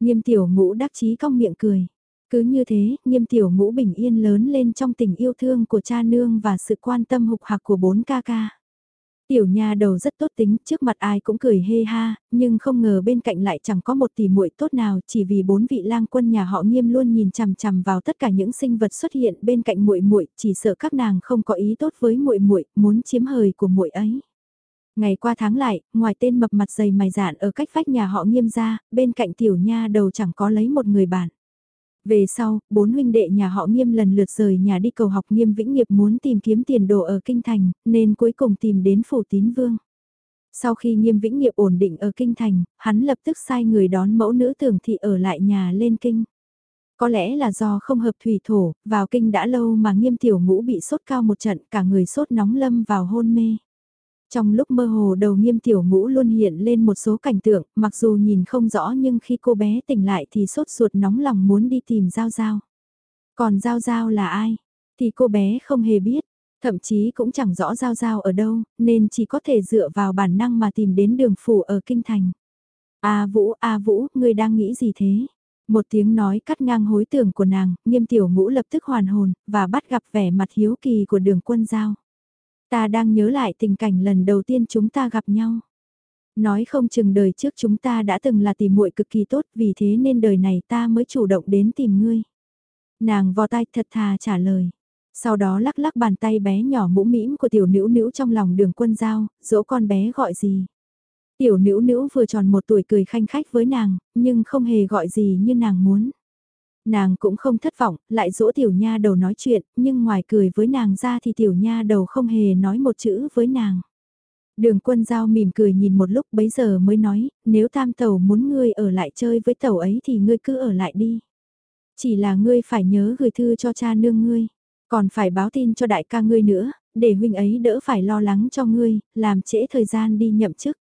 Nghiêm tiểu ngũ đắc chí cong miệng cười. Cứ như thế, nghiêm tiểu ngũ bình yên lớn lên trong tình yêu thương của cha nương và sự quan tâm hục hạc của bốn ca ca. Tiểu nha đầu rất tốt tính, trước mặt ai cũng cười hê ha, nhưng không ngờ bên cạnh lại chẳng có một tỷ muội tốt nào, chỉ vì bốn vị lang quân nhà họ Nghiêm luôn nhìn chằm chằm vào tất cả những sinh vật xuất hiện bên cạnh muội muội, chỉ sợ các nàng không có ý tốt với muội muội, muốn chiếm hời của muội ấy. Ngày qua tháng lại, ngoài tên mập mặt dày mày dạn ở cách vách nhà họ Nghiêm ra, bên cạnh tiểu nha đầu chẳng có lấy một người bạn. Về sau, bốn huynh đệ nhà họ nghiêm lần lượt rời nhà đi cầu học nghiêm vĩnh nghiệp muốn tìm kiếm tiền đồ ở Kinh Thành, nên cuối cùng tìm đến phủ tín vương. Sau khi nghiêm vĩnh nghiệp ổn định ở Kinh Thành, hắn lập tức sai người đón mẫu nữ tưởng thị ở lại nhà lên Kinh. Có lẽ là do không hợp thủy thổ, vào Kinh đã lâu mà nghiêm tiểu ngũ bị sốt cao một trận cả người sốt nóng lâm vào hôn mê. Trong lúc mơ hồ đầu nghiêm tiểu ngũ luôn hiện lên một số cảnh tượng, mặc dù nhìn không rõ nhưng khi cô bé tỉnh lại thì sốt ruột nóng lòng muốn đi tìm Giao Giao. Còn Giao Giao là ai? Thì cô bé không hề biết, thậm chí cũng chẳng rõ Giao Giao ở đâu, nên chỉ có thể dựa vào bản năng mà tìm đến đường phủ ở Kinh Thành. A Vũ, A Vũ, ngươi đang nghĩ gì thế? Một tiếng nói cắt ngang hối tưởng của nàng, nghiêm tiểu ngũ lập tức hoàn hồn, và bắt gặp vẻ mặt hiếu kỳ của đường quân giao. Ta đang nhớ lại tình cảnh lần đầu tiên chúng ta gặp nhau. Nói không chừng đời trước chúng ta đã từng là tìm muội cực kỳ tốt vì thế nên đời này ta mới chủ động đến tìm ngươi. Nàng vò tay thật thà trả lời. Sau đó lắc lắc bàn tay bé nhỏ mũ mĩm của tiểu nữ nữ trong lòng đường quân giao, dỗ con bé gọi gì. Tiểu nữ nữ vừa tròn một tuổi cười khanh khách với nàng, nhưng không hề gọi gì như nàng muốn. Nàng cũng không thất vọng, lại dỗ tiểu nha đầu nói chuyện, nhưng ngoài cười với nàng ra thì tiểu nha đầu không hề nói một chữ với nàng. Đường quân giao mỉm cười nhìn một lúc bấy giờ mới nói, nếu tam tàu muốn ngươi ở lại chơi với tàu ấy thì ngươi cứ ở lại đi. Chỉ là ngươi phải nhớ gửi thư cho cha nương ngươi, còn phải báo tin cho đại ca ngươi nữa, để huynh ấy đỡ phải lo lắng cho ngươi, làm trễ thời gian đi nhậm chức.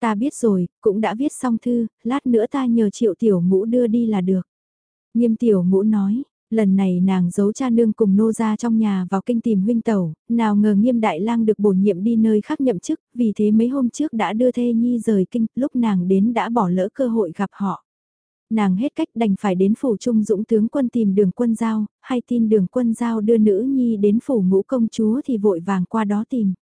Ta biết rồi, cũng đã viết xong thư, lát nữa ta nhờ triệu tiểu ngũ đưa đi là được. Nghiêm tiểu ngũ nói, lần này nàng giấu cha nương cùng nô ra trong nhà vào kinh tìm huynh tẩu, nào ngờ nghiêm đại lang được bổ nhiệm đi nơi khác nhậm chức, vì thế mấy hôm trước đã đưa thê nhi rời kinh, lúc nàng đến đã bỏ lỡ cơ hội gặp họ. Nàng hết cách đành phải đến phủ trung dũng tướng quân tìm đường quân giao, hay tin đường quân giao đưa nữ nhi đến phủ ngũ công chúa thì vội vàng qua đó tìm.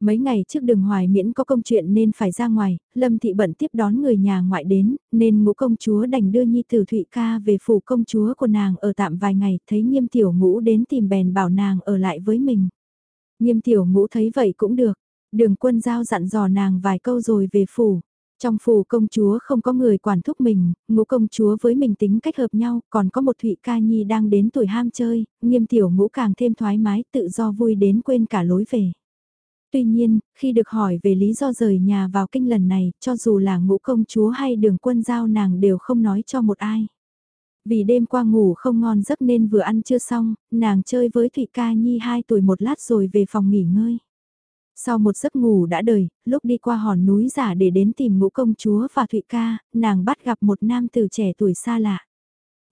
Mấy ngày trước đường hoài miễn có công chuyện nên phải ra ngoài, Lâm Thị bận tiếp đón người nhà ngoại đến, nên ngũ công chúa đành đưa Nhi Tử Thụy ca về phủ công chúa của nàng ở tạm vài ngày, thấy nghiêm tiểu ngũ đến tìm bèn bảo nàng ở lại với mình. Nghiêm tiểu ngũ thấy vậy cũng được, đường quân giao dặn dò nàng vài câu rồi về phủ. Trong phủ công chúa không có người quản thúc mình, ngũ công chúa với mình tính cách hợp nhau, còn có một Thụy ca nhi đang đến tuổi ham chơi, nghiêm tiểu ngũ càng thêm thoải mái tự do vui đến quên cả lối về. Tuy nhiên, khi được hỏi về lý do rời nhà vào kinh lần này, cho dù là ngũ công chúa hay đường quân giao nàng đều không nói cho một ai. Vì đêm qua ngủ không ngon giấc nên vừa ăn chưa xong, nàng chơi với Thụy Ca Nhi 2 tuổi một lát rồi về phòng nghỉ ngơi. Sau một giấc ngủ đã đời, lúc đi qua hòn núi giả để đến tìm ngũ công chúa và Thụy Ca, nàng bắt gặp một nam tử trẻ tuổi xa lạ.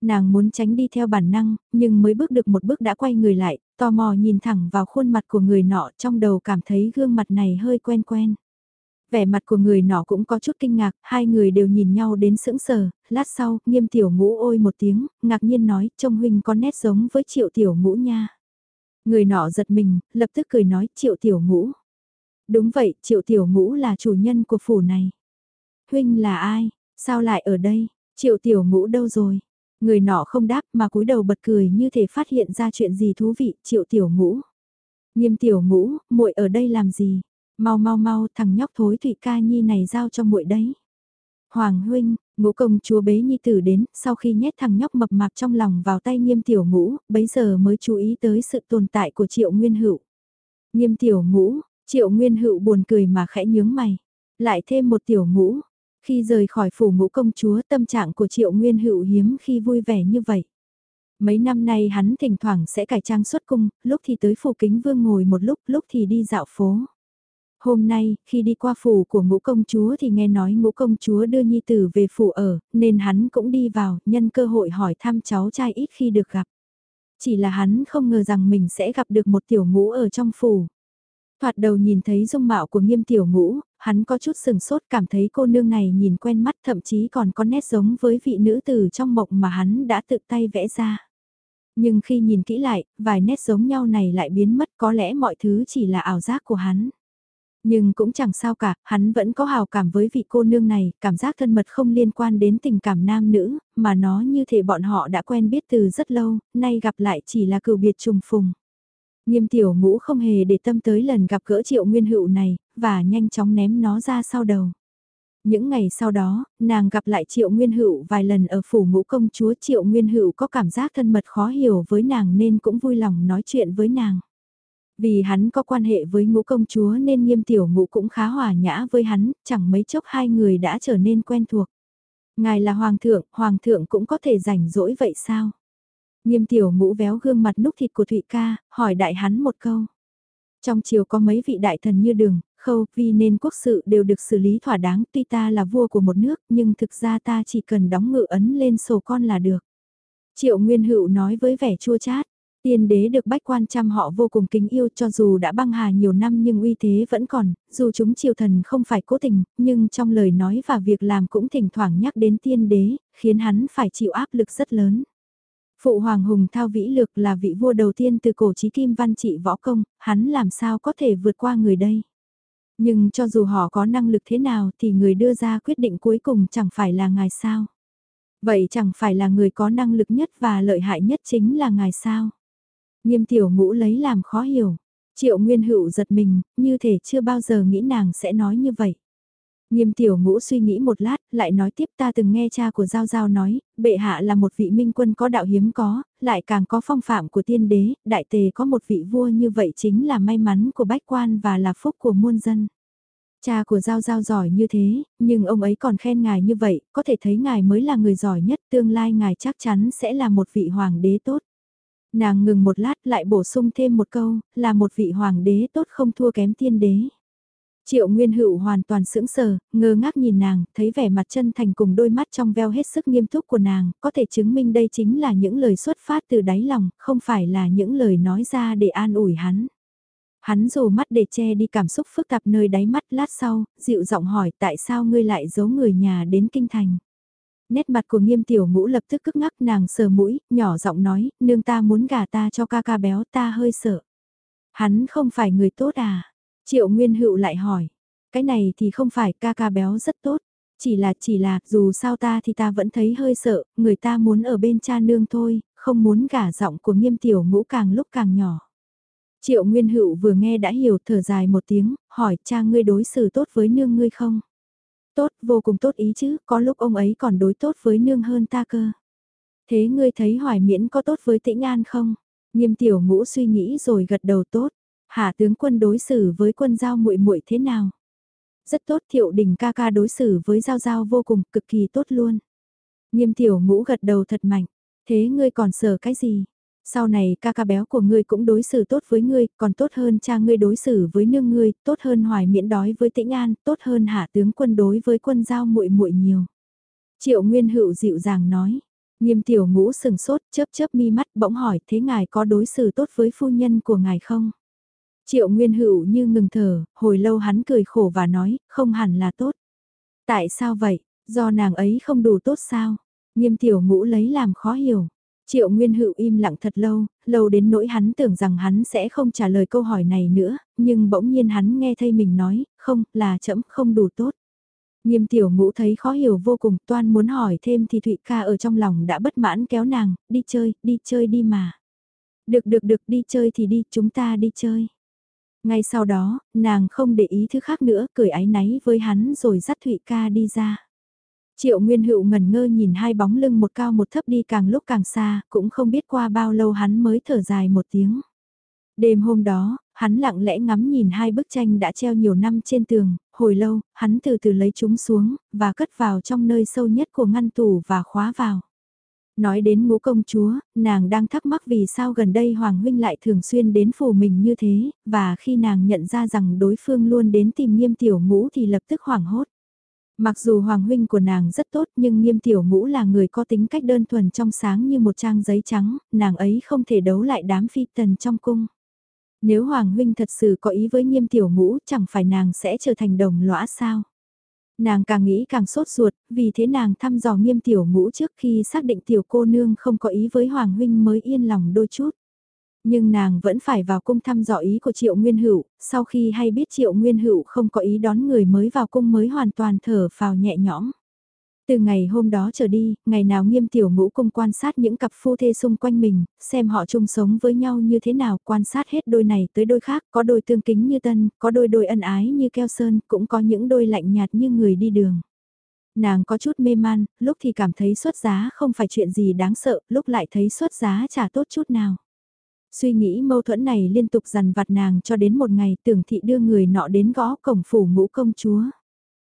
Nàng muốn tránh đi theo bản năng, nhưng mới bước được một bước đã quay người lại, tò mò nhìn thẳng vào khuôn mặt của người nọ trong đầu cảm thấy gương mặt này hơi quen quen. Vẻ mặt của người nọ cũng có chút kinh ngạc, hai người đều nhìn nhau đến sững sờ, lát sau, nghiêm tiểu ngũ ôi một tiếng, ngạc nhiên nói, trông huynh có nét giống với triệu tiểu ngũ nha. Người nọ giật mình, lập tức cười nói, triệu tiểu ngũ. Đúng vậy, triệu tiểu ngũ là chủ nhân của phủ này. Huynh là ai, sao lại ở đây, triệu tiểu ngũ đâu rồi? Người nọ không đáp mà cúi đầu bật cười như thể phát hiện ra chuyện gì thú vị, triệu tiểu ngũ. Nghiêm tiểu ngũ, muội ở đây làm gì? Mau mau mau, thằng nhóc thối Thụy ca nhi này giao cho muội đấy. Hoàng huynh, ngũ công chúa bế nhi tử đến, sau khi nhét thằng nhóc mập mạp trong lòng vào tay nghiêm tiểu ngũ, bấy giờ mới chú ý tới sự tồn tại của triệu nguyên hữu. Nghiêm tiểu ngũ, triệu nguyên hữu buồn cười mà khẽ nhướng mày. Lại thêm một tiểu ngũ, khi rời khỏi phủ ngũ công chúa tâm trạng của triệu nguyên hữu hiếm khi vui vẻ như vậy. Mấy năm nay hắn thỉnh thoảng sẽ cải trang xuất cung, lúc thì tới phủ kính vương ngồi một lúc, lúc thì đi dạo phố. Hôm nay, khi đi qua phủ của ngũ công chúa thì nghe nói ngũ công chúa đưa nhi tử về phủ ở, nên hắn cũng đi vào, nhân cơ hội hỏi thăm cháu trai ít khi được gặp. Chỉ là hắn không ngờ rằng mình sẽ gặp được một tiểu ngũ ở trong phủ. Thoạt đầu nhìn thấy dung mạo của nghiêm tiểu ngũ, hắn có chút sừng sốt cảm thấy cô nương này nhìn quen mắt thậm chí còn có nét giống với vị nữ tử trong mộng mà hắn đã tự tay vẽ ra. Nhưng khi nhìn kỹ lại, vài nét giống nhau này lại biến mất có lẽ mọi thứ chỉ là ảo giác của hắn. Nhưng cũng chẳng sao cả, hắn vẫn có hào cảm với vị cô nương này, cảm giác thân mật không liên quan đến tình cảm nam nữ, mà nó như thể bọn họ đã quen biết từ rất lâu, nay gặp lại chỉ là cựu biệt trùng phùng. Nghiêm tiểu ngũ không hề để tâm tới lần gặp gỡ triệu nguyên hữu này, và nhanh chóng ném nó ra sau đầu. Những ngày sau đó, nàng gặp lại Triệu Nguyên Hữu vài lần ở phủ ngũ công chúa Triệu Nguyên Hữu có cảm giác thân mật khó hiểu với nàng nên cũng vui lòng nói chuyện với nàng. Vì hắn có quan hệ với ngũ công chúa nên nghiêm tiểu ngũ cũng khá hòa nhã với hắn, chẳng mấy chốc hai người đã trở nên quen thuộc. Ngài là hoàng thượng, hoàng thượng cũng có thể rảnh rỗi vậy sao? Nghiêm tiểu ngũ véo gương mặt núc thịt của Thụy ca, hỏi đại hắn một câu. Trong triều có mấy vị đại thần như đường, khâu, vì nên quốc sự đều được xử lý thỏa đáng tuy ta là vua của một nước nhưng thực ra ta chỉ cần đóng ngự ấn lên sổ con là được. Triệu Nguyên Hữu nói với vẻ chua chát, tiên đế được bách quan chăm họ vô cùng kính yêu cho dù đã băng hà nhiều năm nhưng uy thế vẫn còn, dù chúng triều thần không phải cố tình, nhưng trong lời nói và việc làm cũng thỉnh thoảng nhắc đến tiên đế, khiến hắn phải chịu áp lực rất lớn. Phụ Hoàng Hùng Thao Vĩ Lược là vị vua đầu tiên từ cổ chí kim văn trị võ công, hắn làm sao có thể vượt qua người đây. Nhưng cho dù họ có năng lực thế nào thì người đưa ra quyết định cuối cùng chẳng phải là ngài sao. Vậy chẳng phải là người có năng lực nhất và lợi hại nhất chính là ngài sao. Nghiêm tiểu ngũ lấy làm khó hiểu. Triệu Nguyên Hữu giật mình, như thể chưa bao giờ nghĩ nàng sẽ nói như vậy. Nghiêm tiểu ngũ suy nghĩ một lát, lại nói tiếp ta từng nghe cha của Giao Giao nói, bệ hạ là một vị minh quân có đạo hiếm có, lại càng có phong phạm của tiên đế, đại tề có một vị vua như vậy chính là may mắn của bách quan và là phúc của muôn dân. Cha của Giao Giao giỏi như thế, nhưng ông ấy còn khen ngài như vậy, có thể thấy ngài mới là người giỏi nhất, tương lai ngài chắc chắn sẽ là một vị hoàng đế tốt. Nàng ngừng một lát lại bổ sung thêm một câu, là một vị hoàng đế tốt không thua kém tiên đế. Triệu Nguyên Hữu hoàn toàn sững sờ, ngơ ngác nhìn nàng, thấy vẻ mặt chân thành cùng đôi mắt trong veo hết sức nghiêm túc của nàng, có thể chứng minh đây chính là những lời xuất phát từ đáy lòng, không phải là những lời nói ra để an ủi hắn. Hắn dù mắt để che đi cảm xúc phức tạp nơi đáy mắt lát sau, dịu giọng hỏi tại sao ngươi lại giấu người nhà đến kinh thành. Nét mặt của nghiêm tiểu ngũ lập tức cức ngắc nàng sờ mũi, nhỏ giọng nói, nương ta muốn gả ta cho ca ca béo ta hơi sợ. Hắn không phải người tốt à? Triệu Nguyên Hữu lại hỏi. Cái này thì không phải ca ca béo rất tốt. Chỉ là chỉ là dù sao ta thì ta vẫn thấy hơi sợ, người ta muốn ở bên cha nương thôi, không muốn gả giọng của nghiêm tiểu ngũ càng lúc càng nhỏ. Triệu Nguyên Hữu vừa nghe đã hiểu thở dài một tiếng, hỏi cha ngươi đối xử tốt với nương ngươi không? Tốt, vô cùng tốt ý chứ, có lúc ông ấy còn đối tốt với nương hơn ta cơ. Thế ngươi thấy hoài miễn có tốt với tĩnh an không? Nghiêm tiểu ngũ suy nghĩ rồi gật đầu tốt. Hạ tướng quân đối xử với quân giao muội muội thế nào? Rất tốt thiệu đình ca ca đối xử với giao giao vô cùng cực kỳ tốt luôn. Nghiêm tiểu ngũ gật đầu thật mạnh. Thế ngươi còn sợ cái gì? Sau này ca ca béo của ngươi cũng đối xử tốt với ngươi, còn tốt hơn cha ngươi đối xử với nương ngươi, tốt hơn hoài miễn đói với tĩnh an, tốt hơn hạ tướng quân đối với quân giao muội muội nhiều. Triệu Nguyên Hữu dịu dàng nói. Nghiêm tiểu ngũ sừng sốt, chớp chớp mi mắt bỗng hỏi thế ngài có đối xử tốt với phu nhân của ngài không? Triệu Nguyên Hữu như ngừng thở, hồi lâu hắn cười khổ và nói, không hẳn là tốt. Tại sao vậy, do nàng ấy không đủ tốt sao? Nghiêm tiểu ngũ lấy làm khó hiểu. Triệu Nguyên Hữu im lặng thật lâu, lâu đến nỗi hắn tưởng rằng hắn sẽ không trả lời câu hỏi này nữa, nhưng bỗng nhiên hắn nghe thấy mình nói, không, là chậm không đủ tốt. Nghiêm tiểu ngũ thấy khó hiểu vô cùng, toan muốn hỏi thêm thì Thụy ca ở trong lòng đã bất mãn kéo nàng, đi chơi, đi chơi đi mà. Được được được đi chơi thì đi, chúng ta đi chơi. Ngay sau đó, nàng không để ý thứ khác nữa, cười áy náy với hắn rồi dắt Thụy ca đi ra. Triệu Nguyên Hữu ngẩn ngơ nhìn hai bóng lưng một cao một thấp đi càng lúc càng xa, cũng không biết qua bao lâu hắn mới thở dài một tiếng. Đêm hôm đó, hắn lặng lẽ ngắm nhìn hai bức tranh đã treo nhiều năm trên tường, hồi lâu, hắn từ từ lấy chúng xuống, và cất vào trong nơi sâu nhất của ngăn tủ và khóa vào. Nói đến ngũ công chúa, nàng đang thắc mắc vì sao gần đây Hoàng Huynh lại thường xuyên đến phủ mình như thế, và khi nàng nhận ra rằng đối phương luôn đến tìm nghiêm tiểu ngũ thì lập tức hoảng hốt. Mặc dù Hoàng Huynh của nàng rất tốt nhưng nghiêm tiểu ngũ là người có tính cách đơn thuần trong sáng như một trang giấy trắng, nàng ấy không thể đấu lại đám phi tần trong cung. Nếu Hoàng Huynh thật sự có ý với nghiêm tiểu ngũ chẳng phải nàng sẽ trở thành đồng lõa sao? Nàng càng nghĩ càng sốt ruột, vì thế nàng thăm dò nghiêm tiểu ngũ trước khi xác định tiểu cô nương không có ý với Hoàng Huynh mới yên lòng đôi chút. Nhưng nàng vẫn phải vào cung thăm dò ý của Triệu Nguyên Hữu, sau khi hay biết Triệu Nguyên Hữu không có ý đón người mới vào cung mới hoàn toàn thở phào nhẹ nhõm. Từ ngày hôm đó trở đi, ngày nào nghiêm tiểu ngũ cung quan sát những cặp phu thê xung quanh mình, xem họ chung sống với nhau như thế nào, quan sát hết đôi này tới đôi khác, có đôi tương kính như tân, có đôi đôi ân ái như keo sơn, cũng có những đôi lạnh nhạt như người đi đường. Nàng có chút mê man, lúc thì cảm thấy xuất giá không phải chuyện gì đáng sợ, lúc lại thấy xuất giá chả tốt chút nào. Suy nghĩ mâu thuẫn này liên tục dằn vặt nàng cho đến một ngày tưởng thị đưa người nọ đến gõ cổng phủ ngũ công chúa.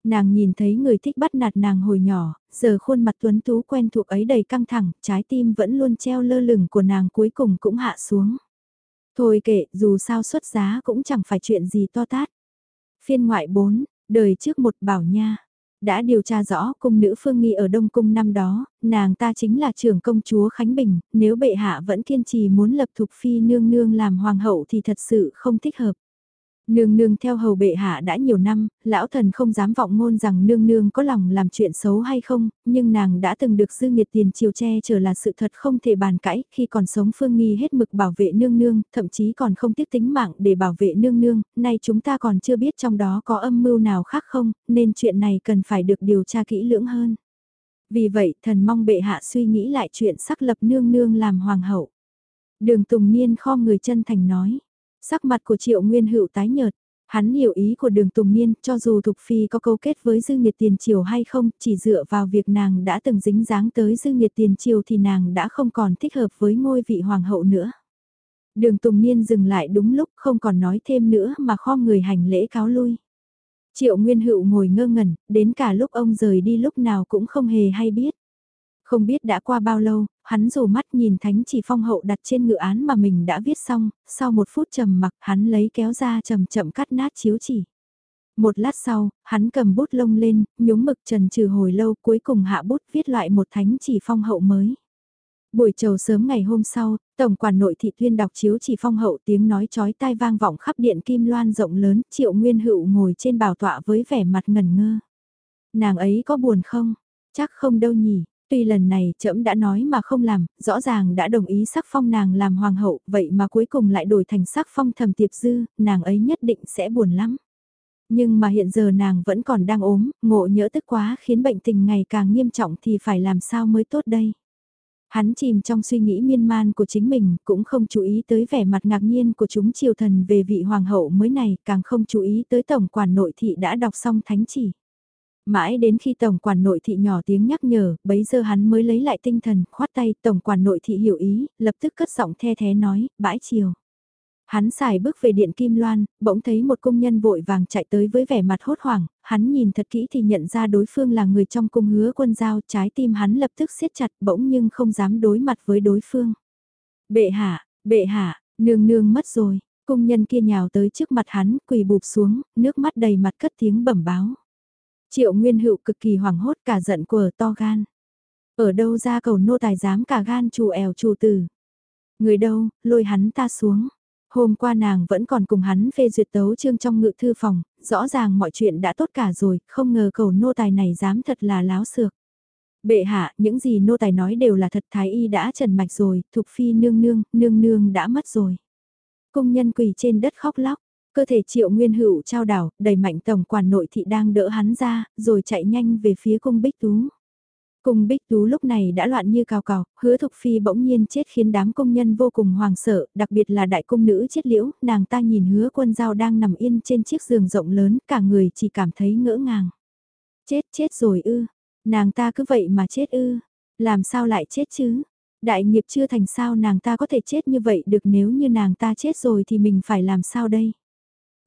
Nàng nhìn thấy người thích bắt nạt nàng hồi nhỏ, giờ khuôn mặt tuấn tú quen thuộc ấy đầy căng thẳng, trái tim vẫn luôn treo lơ lửng của nàng cuối cùng cũng hạ xuống. Thôi kệ, dù sao xuất giá cũng chẳng phải chuyện gì to tát. Phiên ngoại 4, đời trước một bảo nha. Đã điều tra rõ cung nữ Phương Nghi ở Đông Cung năm đó, nàng ta chính là trưởng công chúa Khánh Bình, nếu bệ hạ vẫn kiên trì muốn lập thục phi nương nương làm hoàng hậu thì thật sự không thích hợp. Nương nương theo hầu bệ hạ đã nhiều năm, lão thần không dám vọng ngôn rằng nương nương có lòng làm chuyện xấu hay không, nhưng nàng đã từng được dư nghiệt tiền chiều che trở là sự thật không thể bàn cãi, khi còn sống phương nghi hết mực bảo vệ nương nương, thậm chí còn không tiếc tính mạng để bảo vệ nương nương, nay chúng ta còn chưa biết trong đó có âm mưu nào khác không, nên chuyện này cần phải được điều tra kỹ lưỡng hơn. Vì vậy thần mong bệ hạ suy nghĩ lại chuyện sắc lập nương nương làm hoàng hậu. Đường Tùng Niên kho người chân thành nói. Sắc mặt của Triệu Nguyên Hữu tái nhợt, hắn hiểu ý của đường Tùng Niên, cho dù Thục Phi có câu kết với Dư Nghiệt Tiền Triều hay không, chỉ dựa vào việc nàng đã từng dính dáng tới Dư Nghiệt Tiền Triều thì nàng đã không còn thích hợp với ngôi vị hoàng hậu nữa. Đường Tùng Niên dừng lại đúng lúc không còn nói thêm nữa mà khom người hành lễ cáo lui. Triệu Nguyên Hữu ngồi ngơ ngẩn, đến cả lúc ông rời đi lúc nào cũng không hề hay biết. Không biết đã qua bao lâu, hắn dù mắt nhìn thánh chỉ phong hậu đặt trên ngựa án mà mình đã viết xong, sau một phút trầm mặc hắn lấy kéo ra chậm chậm cắt nát chiếu chỉ. Một lát sau, hắn cầm bút lông lên, nhúng mực trần trừ hồi lâu cuối cùng hạ bút viết lại một thánh chỉ phong hậu mới. Buổi chiều sớm ngày hôm sau, Tổng quản nội thị tuyên đọc chiếu chỉ phong hậu tiếng nói chói tai vang vọng khắp điện kim loan rộng lớn, triệu nguyên hữu ngồi trên bảo tọa với vẻ mặt ngần ngơ. Nàng ấy có buồn không? Chắc không đâu nhỉ, Tuy lần này trẫm đã nói mà không làm, rõ ràng đã đồng ý sắc phong nàng làm hoàng hậu, vậy mà cuối cùng lại đổi thành sắc phong thầm tiệp dư, nàng ấy nhất định sẽ buồn lắm. Nhưng mà hiện giờ nàng vẫn còn đang ốm, ngộ nhỡ tức quá khiến bệnh tình ngày càng nghiêm trọng thì phải làm sao mới tốt đây. Hắn chìm trong suy nghĩ miên man của chính mình, cũng không chú ý tới vẻ mặt ngạc nhiên của chúng triều thần về vị hoàng hậu mới này, càng không chú ý tới tổng quản nội thị đã đọc xong thánh chỉ. Mãi đến khi tổng quản nội thị nhỏ tiếng nhắc nhở, bấy giờ hắn mới lấy lại tinh thần, khoát tay, tổng quản nội thị hiểu ý, lập tức cất giọng the thế nói, bãi chiều. Hắn xài bước về điện Kim Loan, bỗng thấy một công nhân vội vàng chạy tới với vẻ mặt hốt hoảng, hắn nhìn thật kỹ thì nhận ra đối phương là người trong cung hứa quân giao, trái tim hắn lập tức siết chặt bỗng nhưng không dám đối mặt với đối phương. Bệ hạ, bệ hạ, nương nương mất rồi, công nhân kia nhào tới trước mặt hắn, quỳ bụp xuống, nước mắt đầy mặt cất tiếng bẩm báo. Triệu Nguyên Hữu cực kỳ hoảng hốt cả giận của to gan. Ở đâu ra cầu nô tài dám cả gan chủ ẻo chủ tử. Người đâu, lôi hắn ta xuống. Hôm qua nàng vẫn còn cùng hắn phê duyệt tấu chương trong ngự thư phòng, rõ ràng mọi chuyện đã tốt cả rồi, không ngờ cầu nô tài này dám thật là láo xược. Bệ hạ, những gì nô tài nói đều là thật thái y đã trần mạch rồi, thục phi nương nương, nương nương đã mất rồi. Công nhân quỳ trên đất khóc lóc, Cơ thể triệu nguyên hữu trao đảo, đẩy mạnh tổng quản nội thị đang đỡ hắn ra, rồi chạy nhanh về phía cung bích tú. Cung Bích Tú lúc này đã loạn như cào cào, hứa thục phi bỗng nhiên chết khiến đám công nhân vô cùng hoàng sợ, đặc biệt là đại cung nữ chết liễu, nàng ta nhìn hứa quân giao đang nằm yên trên chiếc giường rộng lớn, cả người chỉ cảm thấy ngỡ ngàng. Chết chết rồi ư, nàng ta cứ vậy mà chết ư, làm sao lại chết chứ? Đại nghiệp chưa thành sao nàng ta có thể chết như vậy được nếu như nàng ta chết rồi thì mình phải làm sao đây?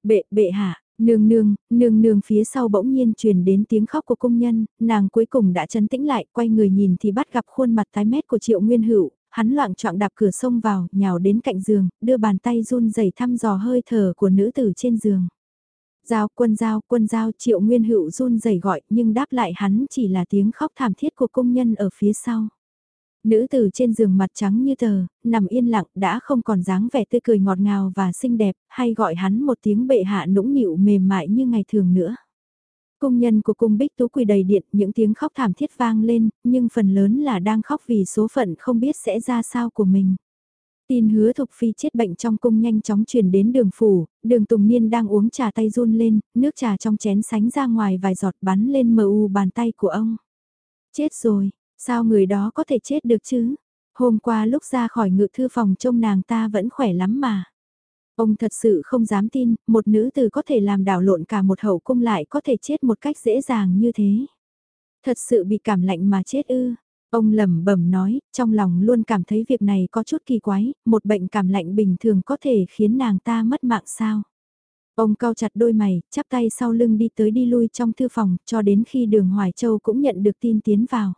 Bệ, bệ hạ, Nương nương, nương nương phía sau bỗng nhiên truyền đến tiếng khóc của công nhân, nàng cuối cùng đã chấn tĩnh lại, quay người nhìn thì bắt gặp khuôn mặt tái mét của triệu nguyên hữu, hắn loạn trọng đạp cửa sông vào, nhào đến cạnh giường, đưa bàn tay run rẩy thăm dò hơi thở của nữ tử trên giường. Giao quân giao quân giao triệu nguyên hữu run rẩy gọi nhưng đáp lại hắn chỉ là tiếng khóc thảm thiết của công nhân ở phía sau. Nữ tử trên giường mặt trắng như tờ, nằm yên lặng đã không còn dáng vẻ tươi cười ngọt ngào và xinh đẹp, hay gọi hắn một tiếng bệ hạ nũng nịu mềm mại như ngày thường nữa. Công nhân của cung bích tú quỳ đầy điện những tiếng khóc thảm thiết vang lên, nhưng phần lớn là đang khóc vì số phận không biết sẽ ra sao của mình. Tin hứa Thục Phi chết bệnh trong cung nhanh chóng truyền đến đường phủ, đường Tùng Niên đang uống trà tay run lên, nước trà trong chén sánh ra ngoài vài giọt bắn lên mờ u bàn tay của ông. Chết rồi, Sao người đó có thể chết được chứ? Hôm qua lúc ra khỏi ngự thư phòng trông nàng ta vẫn khỏe lắm mà. Ông thật sự không dám tin, một nữ từ có thể làm đảo lộn cả một hậu cung lại có thể chết một cách dễ dàng như thế. Thật sự bị cảm lạnh mà chết ư. Ông lẩm bẩm nói, trong lòng luôn cảm thấy việc này có chút kỳ quái, một bệnh cảm lạnh bình thường có thể khiến nàng ta mất mạng sao. Ông cao chặt đôi mày, chắp tay sau lưng đi tới đi lui trong thư phòng, cho đến khi đường Hoài Châu cũng nhận được tin tiến vào.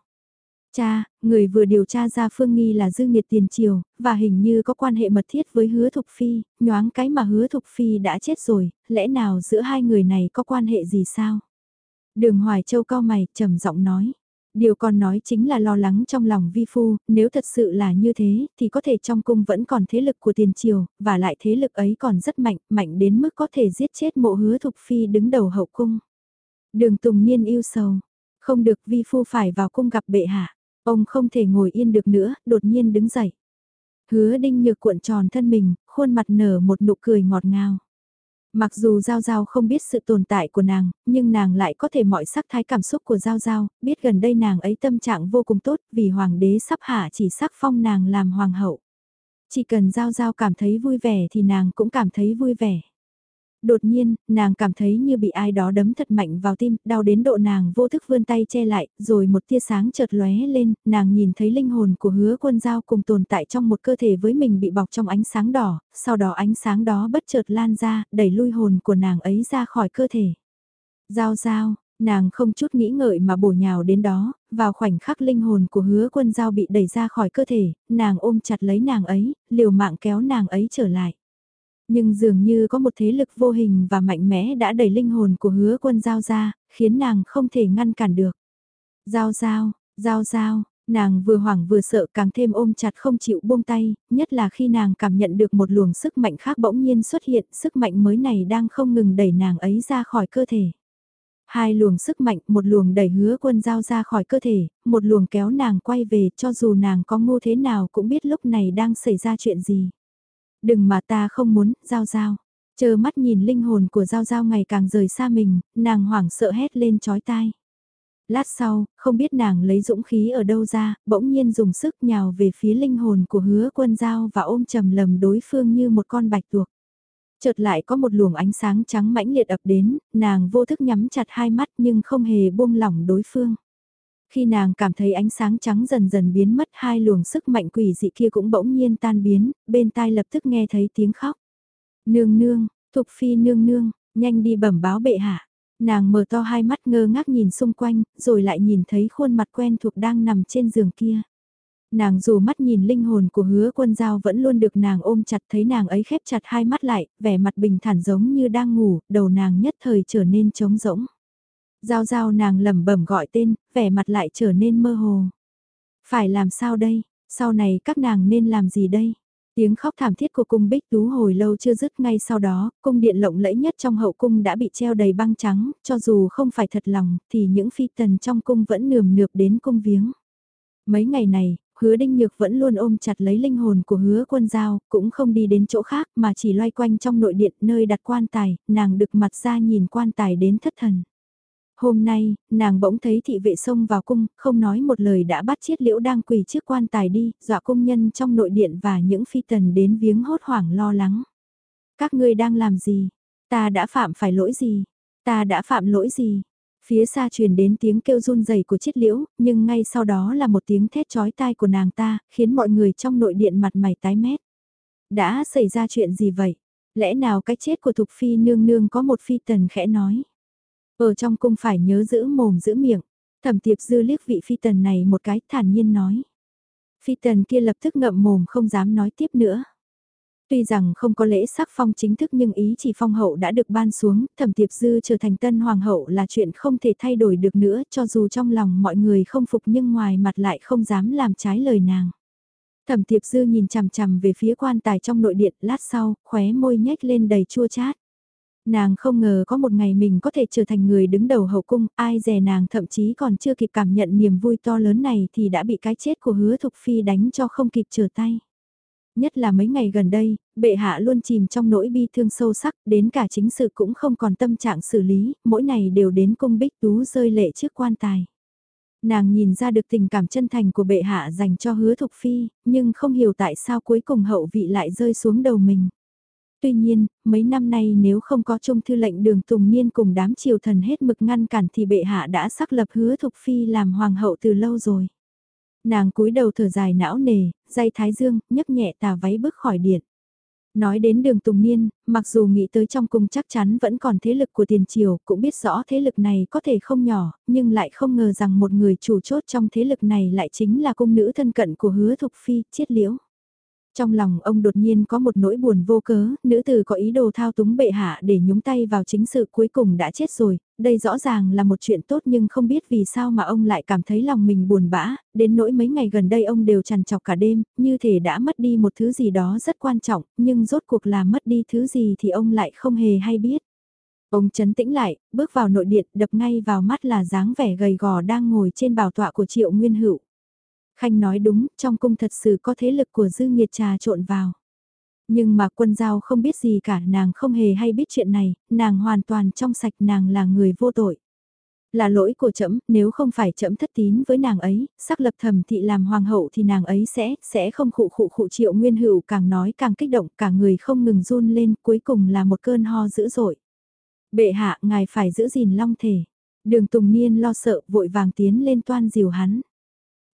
Cha, người vừa điều tra ra Phương Nghi là dư nghiệt tiền triều, và hình như có quan hệ mật thiết với hứa Thục Phi, nhoáng cái mà hứa Thục Phi đã chết rồi, lẽ nào giữa hai người này có quan hệ gì sao? Đường Hoài Châu cao mày, trầm giọng nói. Điều con nói chính là lo lắng trong lòng vi phu, nếu thật sự là như thế, thì có thể trong cung vẫn còn thế lực của tiền triều, và lại thế lực ấy còn rất mạnh, mạnh đến mức có thể giết chết mộ hứa Thục Phi đứng đầu hậu cung. Đường Tùng Niên yêu sầu, không được vi phu phải vào cung gặp bệ hạ. Ông không thể ngồi yên được nữa, đột nhiên đứng dậy. Hứa đinh nhược cuộn tròn thân mình, khuôn mặt nở một nụ cười ngọt ngào. Mặc dù Giao Giao không biết sự tồn tại của nàng, nhưng nàng lại có thể mọi sắc thái cảm xúc của Giao Giao, biết gần đây nàng ấy tâm trạng vô cùng tốt vì hoàng đế sắp hạ chỉ sắc phong nàng làm hoàng hậu. Chỉ cần Giao Giao cảm thấy vui vẻ thì nàng cũng cảm thấy vui vẻ đột nhiên, nàng cảm thấy như bị ai đó đấm thật mạnh vào tim, đau đến độ nàng vô thức vươn tay che lại, rồi một tia sáng chợt lóe lên, nàng nhìn thấy linh hồn của hứa quân giao cùng tồn tại trong một cơ thể với mình bị bọc trong ánh sáng đỏ, sau đó ánh sáng đó bất chợt lan ra, đẩy lui hồn của nàng ấy ra khỏi cơ thể. Giao giao, nàng không chút nghĩ ngợi mà bổ nhào đến đó, vào khoảnh khắc linh hồn của hứa quân giao bị đẩy ra khỏi cơ thể, nàng ôm chặt lấy nàng ấy, liều mạng kéo nàng ấy trở lại. Nhưng dường như có một thế lực vô hình và mạnh mẽ đã đẩy linh hồn của hứa quân giao ra, khiến nàng không thể ngăn cản được. Giao giao, giao giao, nàng vừa hoảng vừa sợ càng thêm ôm chặt không chịu buông tay, nhất là khi nàng cảm nhận được một luồng sức mạnh khác bỗng nhiên xuất hiện, sức mạnh mới này đang không ngừng đẩy nàng ấy ra khỏi cơ thể. Hai luồng sức mạnh, một luồng đẩy hứa quân giao ra khỏi cơ thể, một luồng kéo nàng quay về cho dù nàng có ngu thế nào cũng biết lúc này đang xảy ra chuyện gì. Đừng mà ta không muốn, Giao Giao. Chờ mắt nhìn linh hồn của Giao Giao ngày càng rời xa mình, nàng hoảng sợ hét lên chói tai. Lát sau, không biết nàng lấy dũng khí ở đâu ra, bỗng nhiên dùng sức nhào về phía linh hồn của hứa quân giao và ôm trầm lầm đối phương như một con bạch tuộc. Chợt lại có một luồng ánh sáng trắng mãnh liệt ập đến, nàng vô thức nhắm chặt hai mắt nhưng không hề buông lỏng đối phương. Khi nàng cảm thấy ánh sáng trắng dần dần biến mất hai luồng sức mạnh quỷ dị kia cũng bỗng nhiên tan biến, bên tai lập tức nghe thấy tiếng khóc. Nương nương, thục phi nương nương, nhanh đi bẩm báo bệ hạ. Nàng mở to hai mắt ngơ ngác nhìn xung quanh, rồi lại nhìn thấy khuôn mặt quen thuộc đang nằm trên giường kia. Nàng dù mắt nhìn linh hồn của hứa quân giao vẫn luôn được nàng ôm chặt thấy nàng ấy khép chặt hai mắt lại, vẻ mặt bình thản giống như đang ngủ, đầu nàng nhất thời trở nên trống rỗng. Giao giao nàng lẩm bẩm gọi tên, vẻ mặt lại trở nên mơ hồ. Phải làm sao đây, sau này các nàng nên làm gì đây? Tiếng khóc thảm thiết của cung bích tú hồi lâu chưa dứt ngay sau đó, cung điện lộng lẫy nhất trong hậu cung đã bị treo đầy băng trắng, cho dù không phải thật lòng, thì những phi tần trong cung vẫn nườm nượp đến cung viếng. Mấy ngày này, hứa đinh nhược vẫn luôn ôm chặt lấy linh hồn của hứa quân giao, cũng không đi đến chỗ khác mà chỉ loay quanh trong nội điện nơi đặt quan tài, nàng được mặt ra nhìn quan tài đến thất thần. Hôm nay, nàng bỗng thấy thị vệ xông vào cung, không nói một lời đã bắt chiết liễu đang quỳ trước quan tài đi, dọa cung nhân trong nội điện và những phi tần đến viếng hốt hoảng lo lắng. Các ngươi đang làm gì? Ta đã phạm phải lỗi gì? Ta đã phạm lỗi gì? Phía xa truyền đến tiếng kêu run rẩy của chiết liễu, nhưng ngay sau đó là một tiếng thét chói tai của nàng ta, khiến mọi người trong nội điện mặt mày tái mét. Đã xảy ra chuyện gì vậy? Lẽ nào cái chết của Thục Phi nương nương có một phi tần khẽ nói? Ở trong cung phải nhớ giữ mồm giữ miệng. Thẩm tiệp dư liếc vị phi tần này một cái thản nhiên nói. Phi tần kia lập tức ngậm mồm không dám nói tiếp nữa. Tuy rằng không có lễ sắc phong chính thức nhưng ý chỉ phong hậu đã được ban xuống, thẩm tiệp dư trở thành tân hoàng hậu là chuyện không thể thay đổi được nữa cho dù trong lòng mọi người không phục nhưng ngoài mặt lại không dám làm trái lời nàng. Thẩm tiệp dư nhìn chằm chằm về phía quan tài trong nội điện lát sau, khóe môi nhếch lên đầy chua chát. Nàng không ngờ có một ngày mình có thể trở thành người đứng đầu hậu cung, ai dè nàng thậm chí còn chưa kịp cảm nhận niềm vui to lớn này thì đã bị cái chết của hứa thục phi đánh cho không kịp trở tay. Nhất là mấy ngày gần đây, bệ hạ luôn chìm trong nỗi bi thương sâu sắc, đến cả chính sự cũng không còn tâm trạng xử lý, mỗi ngày đều đến cung bích tú rơi lệ trước quan tài. Nàng nhìn ra được tình cảm chân thành của bệ hạ dành cho hứa thục phi, nhưng không hiểu tại sao cuối cùng hậu vị lại rơi xuống đầu mình. Tuy nhiên, mấy năm nay nếu không có trung thư lệnh đường Tùng Niên cùng đám triều thần hết mực ngăn cản thì bệ hạ đã xác lập hứa thục phi làm hoàng hậu từ lâu rồi. Nàng cúi đầu thở dài não nề, dây thái dương, nhấc nhẹ tà váy bước khỏi điện. Nói đến đường Tùng Niên, mặc dù nghĩ tới trong cung chắc chắn vẫn còn thế lực của tiền triều, cũng biết rõ thế lực này có thể không nhỏ, nhưng lại không ngờ rằng một người chủ chốt trong thế lực này lại chính là cung nữ thân cận của hứa thục phi, chiết liễu. Trong lòng ông đột nhiên có một nỗi buồn vô cớ, nữ tử có ý đồ thao túng bệ hạ để nhúng tay vào chính sự cuối cùng đã chết rồi, đây rõ ràng là một chuyện tốt nhưng không biết vì sao mà ông lại cảm thấy lòng mình buồn bã, đến nỗi mấy ngày gần đây ông đều trằn trọc cả đêm, như thể đã mất đi một thứ gì đó rất quan trọng, nhưng rốt cuộc là mất đi thứ gì thì ông lại không hề hay biết. Ông chấn tĩnh lại, bước vào nội điện, đập ngay vào mắt là dáng vẻ gầy gò đang ngồi trên bảo tọa của Triệu Nguyên Hữu. Khanh nói đúng, trong cung thật sự có thế lực của dư nghiệt trà trộn vào. Nhưng mà quân giao không biết gì cả, nàng không hề hay biết chuyện này, nàng hoàn toàn trong sạch nàng là người vô tội. Là lỗi của trẫm nếu không phải trẫm thất tín với nàng ấy, sắc lập thẩm thị làm hoàng hậu thì nàng ấy sẽ, sẽ không khụ khụ khụ triệu nguyên hữu càng nói càng kích động, cả người không ngừng run lên, cuối cùng là một cơn ho dữ dội. Bệ hạ, ngài phải giữ gìn long thể. Đường Tùng Niên lo sợ, vội vàng tiến lên toan diều hắn.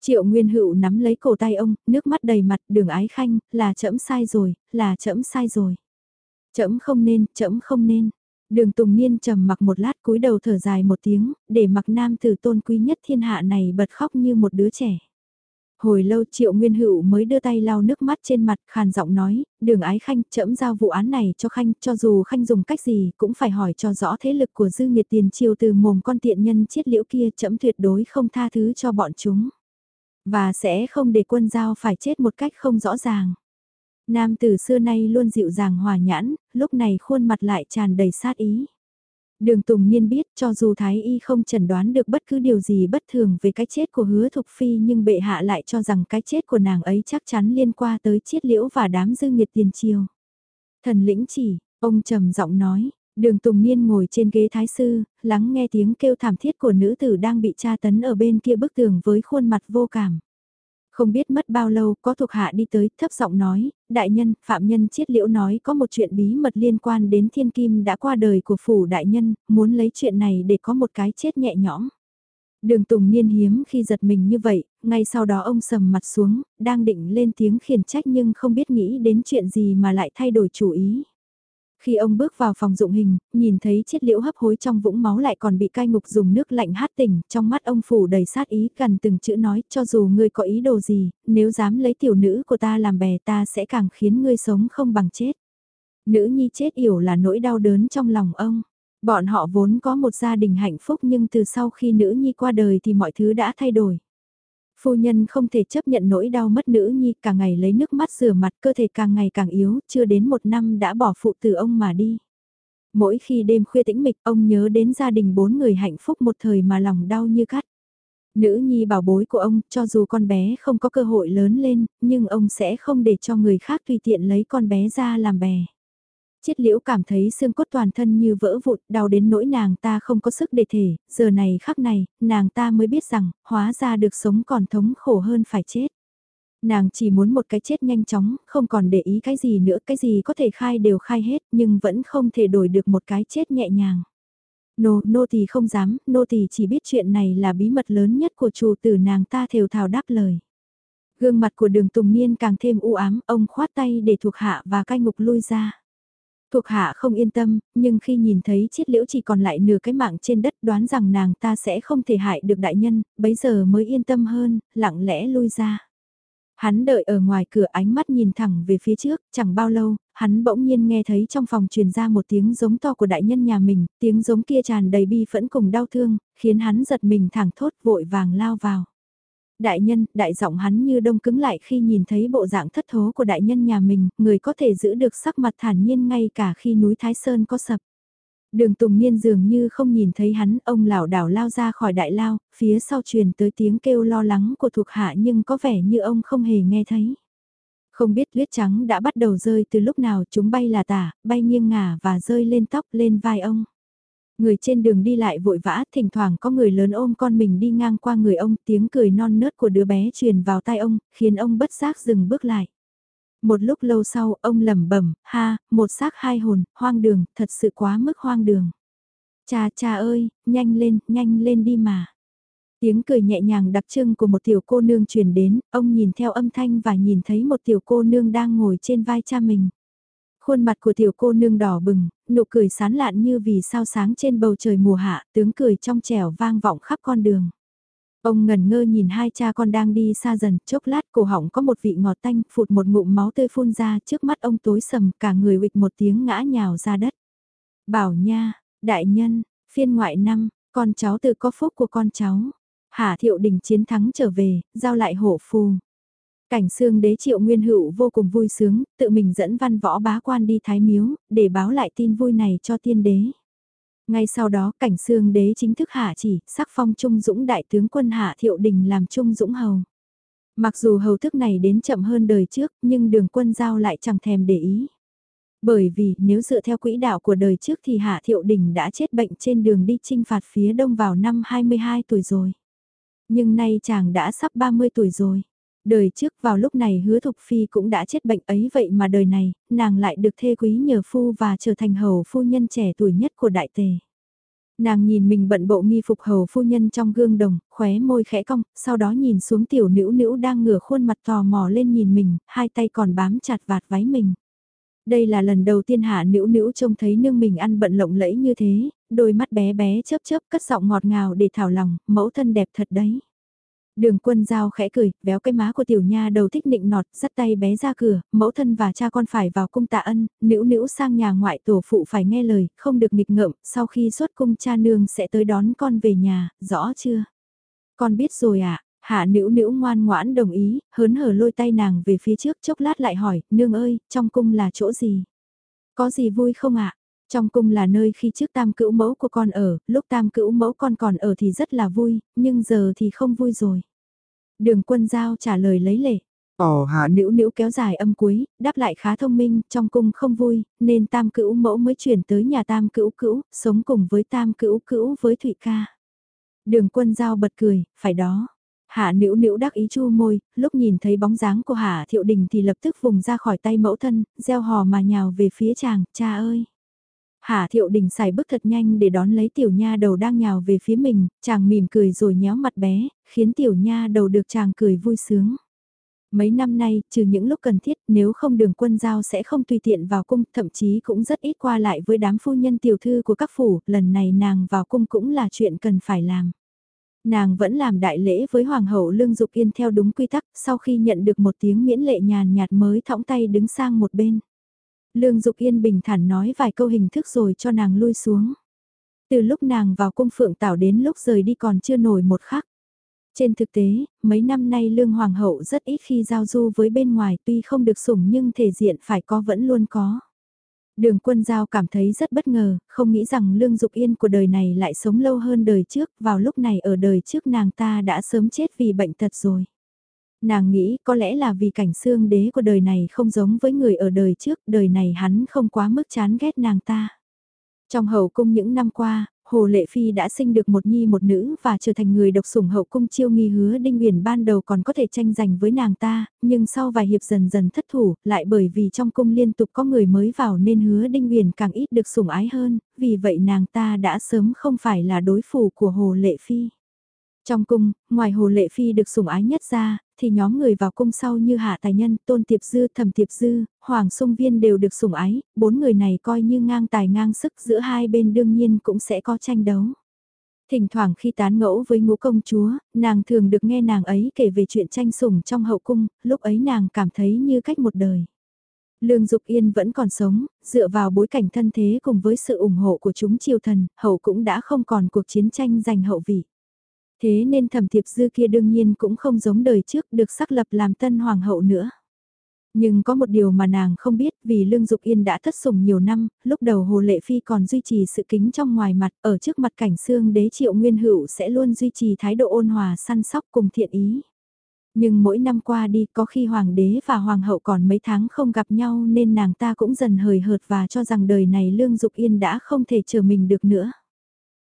Triệu Nguyên Hữu nắm lấy cổ tay ông, nước mắt đầy mặt, đường ái khanh, là trẫm sai rồi, là trẫm sai rồi. Trẫm không nên, trẫm không nên. Đường Tùng Niên trầm mặc một lát cúi đầu thở dài một tiếng, để mặc nam tử tôn quý nhất thiên hạ này bật khóc như một đứa trẻ. Hồi lâu Triệu Nguyên Hữu mới đưa tay lau nước mắt trên mặt, khàn giọng nói, đường ái khanh, trẫm giao vụ án này cho khanh, cho dù khanh dùng cách gì, cũng phải hỏi cho rõ thế lực của dư nghiệt tiền triều từ mồm con tiện nhân chiết liễu kia, trẫm tuyệt đối không tha thứ cho bọn chúng. Và sẽ không để quân giao phải chết một cách không rõ ràng. Nam tử xưa nay luôn dịu dàng hòa nhãn, lúc này khuôn mặt lại tràn đầy sát ý. Đường Tùng Nhiên biết cho dù Thái Y không chẩn đoán được bất cứ điều gì bất thường về cái chết của hứa thục phi nhưng bệ hạ lại cho rằng cái chết của nàng ấy chắc chắn liên quan tới chiết liễu và đám dư nghiệt tiền triều. Thần lĩnh chỉ, ông trầm giọng nói, đường Tùng Niên ngồi trên ghế thái sư, lắng nghe tiếng kêu thảm thiết của nữ tử đang bị tra tấn ở bên kia bức tường với khuôn mặt vô cảm. Không biết mất bao lâu có thuộc hạ đi tới thấp giọng nói, đại nhân, phạm nhân chiết liễu nói có một chuyện bí mật liên quan đến thiên kim đã qua đời của phủ đại nhân, muốn lấy chuyện này để có một cái chết nhẹ nhõm. Đường Tùng Niên hiếm khi giật mình như vậy, ngay sau đó ông sầm mặt xuống, đang định lên tiếng khiển trách nhưng không biết nghĩ đến chuyện gì mà lại thay đổi chủ ý. Khi ông bước vào phòng dụng hình, nhìn thấy chiết liễu hấp hối trong vũng máu lại còn bị cai ngục dùng nước lạnh hát tỉnh, trong mắt ông phủ đầy sát ý gần từng chữ nói cho dù ngươi có ý đồ gì, nếu dám lấy tiểu nữ của ta làm bè ta sẽ càng khiến ngươi sống không bằng chết. Nữ nhi chết yểu là nỗi đau đớn trong lòng ông. Bọn họ vốn có một gia đình hạnh phúc nhưng từ sau khi nữ nhi qua đời thì mọi thứ đã thay đổi. Phu nhân không thể chấp nhận nỗi đau mất nữ nhi, cả ngày lấy nước mắt rửa mặt cơ thể càng ngày càng yếu, chưa đến một năm đã bỏ phụ từ ông mà đi. Mỗi khi đêm khuya tĩnh mịch, ông nhớ đến gia đình bốn người hạnh phúc một thời mà lòng đau như cắt. Nữ nhi bảo bối của ông, cho dù con bé không có cơ hội lớn lên, nhưng ông sẽ không để cho người khác tùy tiện lấy con bé ra làm bè. Chiết liễu cảm thấy xương cốt toàn thân như vỡ vụn, đau đến nỗi nàng ta không có sức để thể, giờ này khắc này, nàng ta mới biết rằng, hóa ra được sống còn thống khổ hơn phải chết. Nàng chỉ muốn một cái chết nhanh chóng, không còn để ý cái gì nữa, cái gì có thể khai đều khai hết, nhưng vẫn không thể đổi được một cái chết nhẹ nhàng. Nô, nô tỳ không dám, nô tỳ chỉ biết chuyện này là bí mật lớn nhất của chủ tử nàng ta thều thào đáp lời. Gương mặt của đường Tùng Niên càng thêm u ám, ông khoát tay để thuộc hạ và cai ngục lui ra. Thuộc hạ không yên tâm, nhưng khi nhìn thấy chiết liễu chỉ còn lại nửa cái mạng trên đất đoán rằng nàng ta sẽ không thể hại được đại nhân, bấy giờ mới yên tâm hơn, lặng lẽ lui ra. Hắn đợi ở ngoài cửa ánh mắt nhìn thẳng về phía trước, chẳng bao lâu, hắn bỗng nhiên nghe thấy trong phòng truyền ra một tiếng giống to của đại nhân nhà mình, tiếng giống kia tràn đầy bi phẫn cùng đau thương, khiến hắn giật mình thẳng thốt vội vàng lao vào. Đại nhân, đại giọng hắn như đông cứng lại khi nhìn thấy bộ dạng thất thố của đại nhân nhà mình, người có thể giữ được sắc mặt thản nhiên ngay cả khi núi Thái Sơn có sập. Đường Tùng Niên dường như không nhìn thấy hắn, ông lảo đảo lao ra khỏi đại lao, phía sau truyền tới tiếng kêu lo lắng của thuộc hạ nhưng có vẻ như ông không hề nghe thấy. Không biết tuyết trắng đã bắt đầu rơi từ lúc nào chúng bay là tả, bay nghiêng ngả và rơi lên tóc lên vai ông. Người trên đường đi lại vội vã, thỉnh thoảng có người lớn ôm con mình đi ngang qua người ông, tiếng cười non nớt của đứa bé truyền vào tai ông, khiến ông bất giác dừng bước lại. Một lúc lâu sau, ông lẩm bẩm, ha, một xác hai hồn, hoang đường, thật sự quá mức hoang đường. Cha cha ơi, nhanh lên, nhanh lên đi mà. Tiếng cười nhẹ nhàng đặc trưng của một tiểu cô nương truyền đến, ông nhìn theo âm thanh và nhìn thấy một tiểu cô nương đang ngồi trên vai cha mình. Khuôn mặt của tiểu cô nương đỏ bừng, nụ cười sán lạn như vì sao sáng trên bầu trời mùa hạ, tướng cười trong trẻo vang vọng khắp con đường. Ông ngần ngơ nhìn hai cha con đang đi xa dần, chốc lát cổ họng có một vị ngọt tanh, phụt một ngụm máu tươi phun ra trước mắt ông tối sầm, cả người ụt một tiếng ngã nhào ra đất. Bảo nha, đại nhân, phiên ngoại năm, con cháu tự có phúc của con cháu. Hạ thiệu đình chiến thắng trở về, giao lại hổ phù. Cảnh xương đế triệu nguyên hữu vô cùng vui sướng, tự mình dẫn văn võ bá quan đi thái miếu, để báo lại tin vui này cho tiên đế. Ngay sau đó cảnh xương đế chính thức hạ chỉ, sắc phong Trung Dũng đại tướng quân hạ thiệu đình làm Trung Dũng hầu. Mặc dù hầu thức này đến chậm hơn đời trước, nhưng đường quân giao lại chẳng thèm để ý. Bởi vì nếu dựa theo quỹ đạo của đời trước thì Hạ Thiệu Đình đã chết bệnh trên đường đi chinh phạt phía đông vào năm 22 tuổi rồi. Nhưng nay chàng đã sắp 30 tuổi rồi. Đời trước vào lúc này hứa thục phi cũng đã chết bệnh ấy vậy mà đời này, nàng lại được thê quý nhờ phu và trở thành hầu phu nhân trẻ tuổi nhất của đại tề. Nàng nhìn mình bận bộ nghi phục hầu phu nhân trong gương đồng, khóe môi khẽ cong, sau đó nhìn xuống tiểu nữ nữ đang ngửa khuôn mặt tò mò lên nhìn mình, hai tay còn bám chặt vạt váy mình. Đây là lần đầu tiên hạ nữ nữ trông thấy nương mình ăn bận lộng lẫy như thế, đôi mắt bé bé chớp chớp cất giọng ngọt ngào để thảo lòng, mẫu thân đẹp thật đấy. Đường quân giao khẽ cười, béo cái má của tiểu nha đầu thích nịnh nọt, dắt tay bé ra cửa, mẫu thân và cha con phải vào cung tạ ân, nữ nữ sang nhà ngoại tổ phụ phải nghe lời, không được nghịch ngợm, sau khi xuất cung cha nương sẽ tới đón con về nhà, rõ chưa? Con biết rồi ạ, à? hạ nữ nữ ngoan ngoãn đồng ý, hớn hở lôi tay nàng về phía trước chốc lát lại hỏi, nương ơi, trong cung là chỗ gì? Có gì vui không ạ? Trong cung là nơi khi trước tam cữu mẫu của con ở, lúc tam cữu mẫu con còn ở thì rất là vui, nhưng giờ thì không vui rồi. Đường quân giao trả lời lấy lệ. Ồ hạ nữ nữ kéo dài âm cuối, đáp lại khá thông minh, trong cung không vui, nên tam cữu mẫu mới chuyển tới nhà tam cữu cữu, sống cùng với tam cữu cữu với Thụy ca. Đường quân giao bật cười, phải đó. Hạ nữ nữ đắc ý chu môi, lúc nhìn thấy bóng dáng của Hạ thiệu đình thì lập tức vùng ra khỏi tay mẫu thân, gieo hò mà nhào về phía chàng, cha ơi. Hà Thiệu Đình xài bước thật nhanh để đón lấy tiểu nha đầu đang nhào về phía mình, chàng mỉm cười rồi nhéo mặt bé, khiến tiểu nha đầu được chàng cười vui sướng. Mấy năm nay, trừ những lúc cần thiết, nếu không đường quân giao sẽ không tùy tiện vào cung, thậm chí cũng rất ít qua lại với đám phu nhân tiểu thư của các phủ, lần này nàng vào cung cũng là chuyện cần phải làm. Nàng vẫn làm đại lễ với Hoàng hậu Lương Dục Yên theo đúng quy tắc, sau khi nhận được một tiếng miễn lệ nhàn nhạt mới thõng tay đứng sang một bên. Lương Dục Yên bình thản nói vài câu hình thức rồi cho nàng lui xuống. Từ lúc nàng vào cung phượng tảo đến lúc rời đi còn chưa nổi một khắc. Trên thực tế, mấy năm nay Lương Hoàng hậu rất ít khi giao du với bên ngoài tuy không được sủng nhưng thể diện phải có vẫn luôn có. Đường quân giao cảm thấy rất bất ngờ, không nghĩ rằng Lương Dục Yên của đời này lại sống lâu hơn đời trước, vào lúc này ở đời trước nàng ta đã sớm chết vì bệnh tật rồi. Nàng nghĩ có lẽ là vì cảnh xương đế của đời này không giống với người ở đời trước, đời này hắn không quá mức chán ghét nàng ta. Trong hậu cung những năm qua, Hồ Lệ Phi đã sinh được một nhi một nữ và trở thành người độc sủng hậu cung chiêu nghi hứa Đinh Uyển ban đầu còn có thể tranh giành với nàng ta, nhưng sau vài hiệp dần dần thất thủ, lại bởi vì trong cung liên tục có người mới vào nên hứa Đinh Uyển càng ít được sủng ái hơn, vì vậy nàng ta đã sớm không phải là đối thủ của Hồ Lệ Phi. Trong cung, ngoài Hồ Lệ Phi được sủng ái nhất ra, thì nhóm người vào cung sau như Hạ Tài Nhân, Tôn Tiệp Dư, Thẩm Tiệp Dư, Hoàng Sung Viên đều được sủng ái, bốn người này coi như ngang tài ngang sức giữa hai bên đương nhiên cũng sẽ có tranh đấu. Thỉnh thoảng khi tán ngẫu với ngũ công chúa, nàng thường được nghe nàng ấy kể về chuyện tranh sủng trong hậu cung, lúc ấy nàng cảm thấy như cách một đời. Lương Dục Yên vẫn còn sống, dựa vào bối cảnh thân thế cùng với sự ủng hộ của chúng triều thần, hậu cũng đã không còn cuộc chiến tranh giành hậu vị. Thế nên thẩm thiệp dư kia đương nhiên cũng không giống đời trước được xác lập làm tân hoàng hậu nữa. Nhưng có một điều mà nàng không biết vì Lương Dục Yên đã thất sủng nhiều năm, lúc đầu Hồ Lệ Phi còn duy trì sự kính trong ngoài mặt, ở trước mặt cảnh xương đế triệu nguyên hữu sẽ luôn duy trì thái độ ôn hòa săn sóc cùng thiện ý. Nhưng mỗi năm qua đi có khi hoàng đế và hoàng hậu còn mấy tháng không gặp nhau nên nàng ta cũng dần hời hợt và cho rằng đời này Lương Dục Yên đã không thể chờ mình được nữa.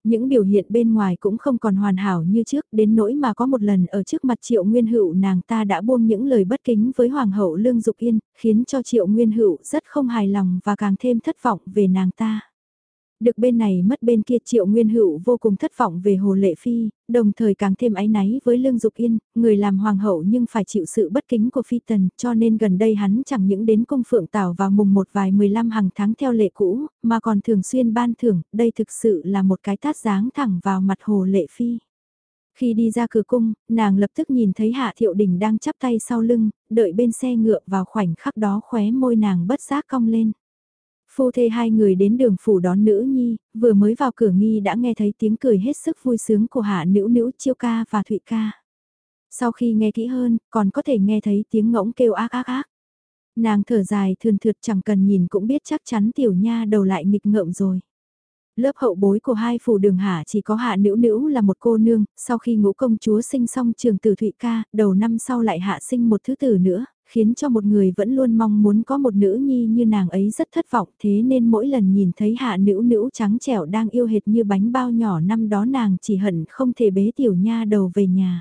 Những biểu hiện bên ngoài cũng không còn hoàn hảo như trước đến nỗi mà có một lần ở trước mặt Triệu Nguyên Hữu nàng ta đã buông những lời bất kính với Hoàng hậu Lương Dục Yên, khiến cho Triệu Nguyên Hữu rất không hài lòng và càng thêm thất vọng về nàng ta. Được bên này mất bên kia Triệu Nguyên Hữu vô cùng thất vọng về Hồ Lệ Phi, đồng thời càng thêm áy náy với Lương Dục Yên, người làm hoàng hậu nhưng phải chịu sự bất kính của Phi Tần, cho nên gần đây hắn chẳng những đến cung phượng tảo vào mùng một vài 15 hàng tháng theo lệ cũ, mà còn thường xuyên ban thưởng, đây thực sự là một cái tát dáng thẳng vào mặt Hồ Lệ Phi. Khi đi ra cửa cung, nàng lập tức nhìn thấy Hạ Thiệu Đình đang chắp tay sau lưng, đợi bên xe ngựa vào khoảnh khắc đó khóe môi nàng bất giác cong lên. Phu thê hai người đến đường phủ đón nữ nhi, vừa mới vào cửa nghi đã nghe thấy tiếng cười hết sức vui sướng của hạ nữ nữ chiêu ca và thụy ca. Sau khi nghe kỹ hơn, còn có thể nghe thấy tiếng ngỗng kêu ác ác ác. Nàng thở dài thường thượt chẳng cần nhìn cũng biết chắc chắn tiểu nha đầu lại nghịch ngợm rồi. Lớp hậu bối của hai phủ đường hạ chỉ có hạ nữ nữ là một cô nương, sau khi ngũ công chúa sinh xong trường tử Thụy ca, đầu năm sau lại hạ sinh một thứ tử nữa, khiến cho một người vẫn luôn mong muốn có một nữ nhi như nàng ấy rất thất vọng thế nên mỗi lần nhìn thấy hạ nữ nữ trắng trẻo đang yêu hệt như bánh bao nhỏ năm đó nàng chỉ hận không thể bế tiểu nha đầu về nhà.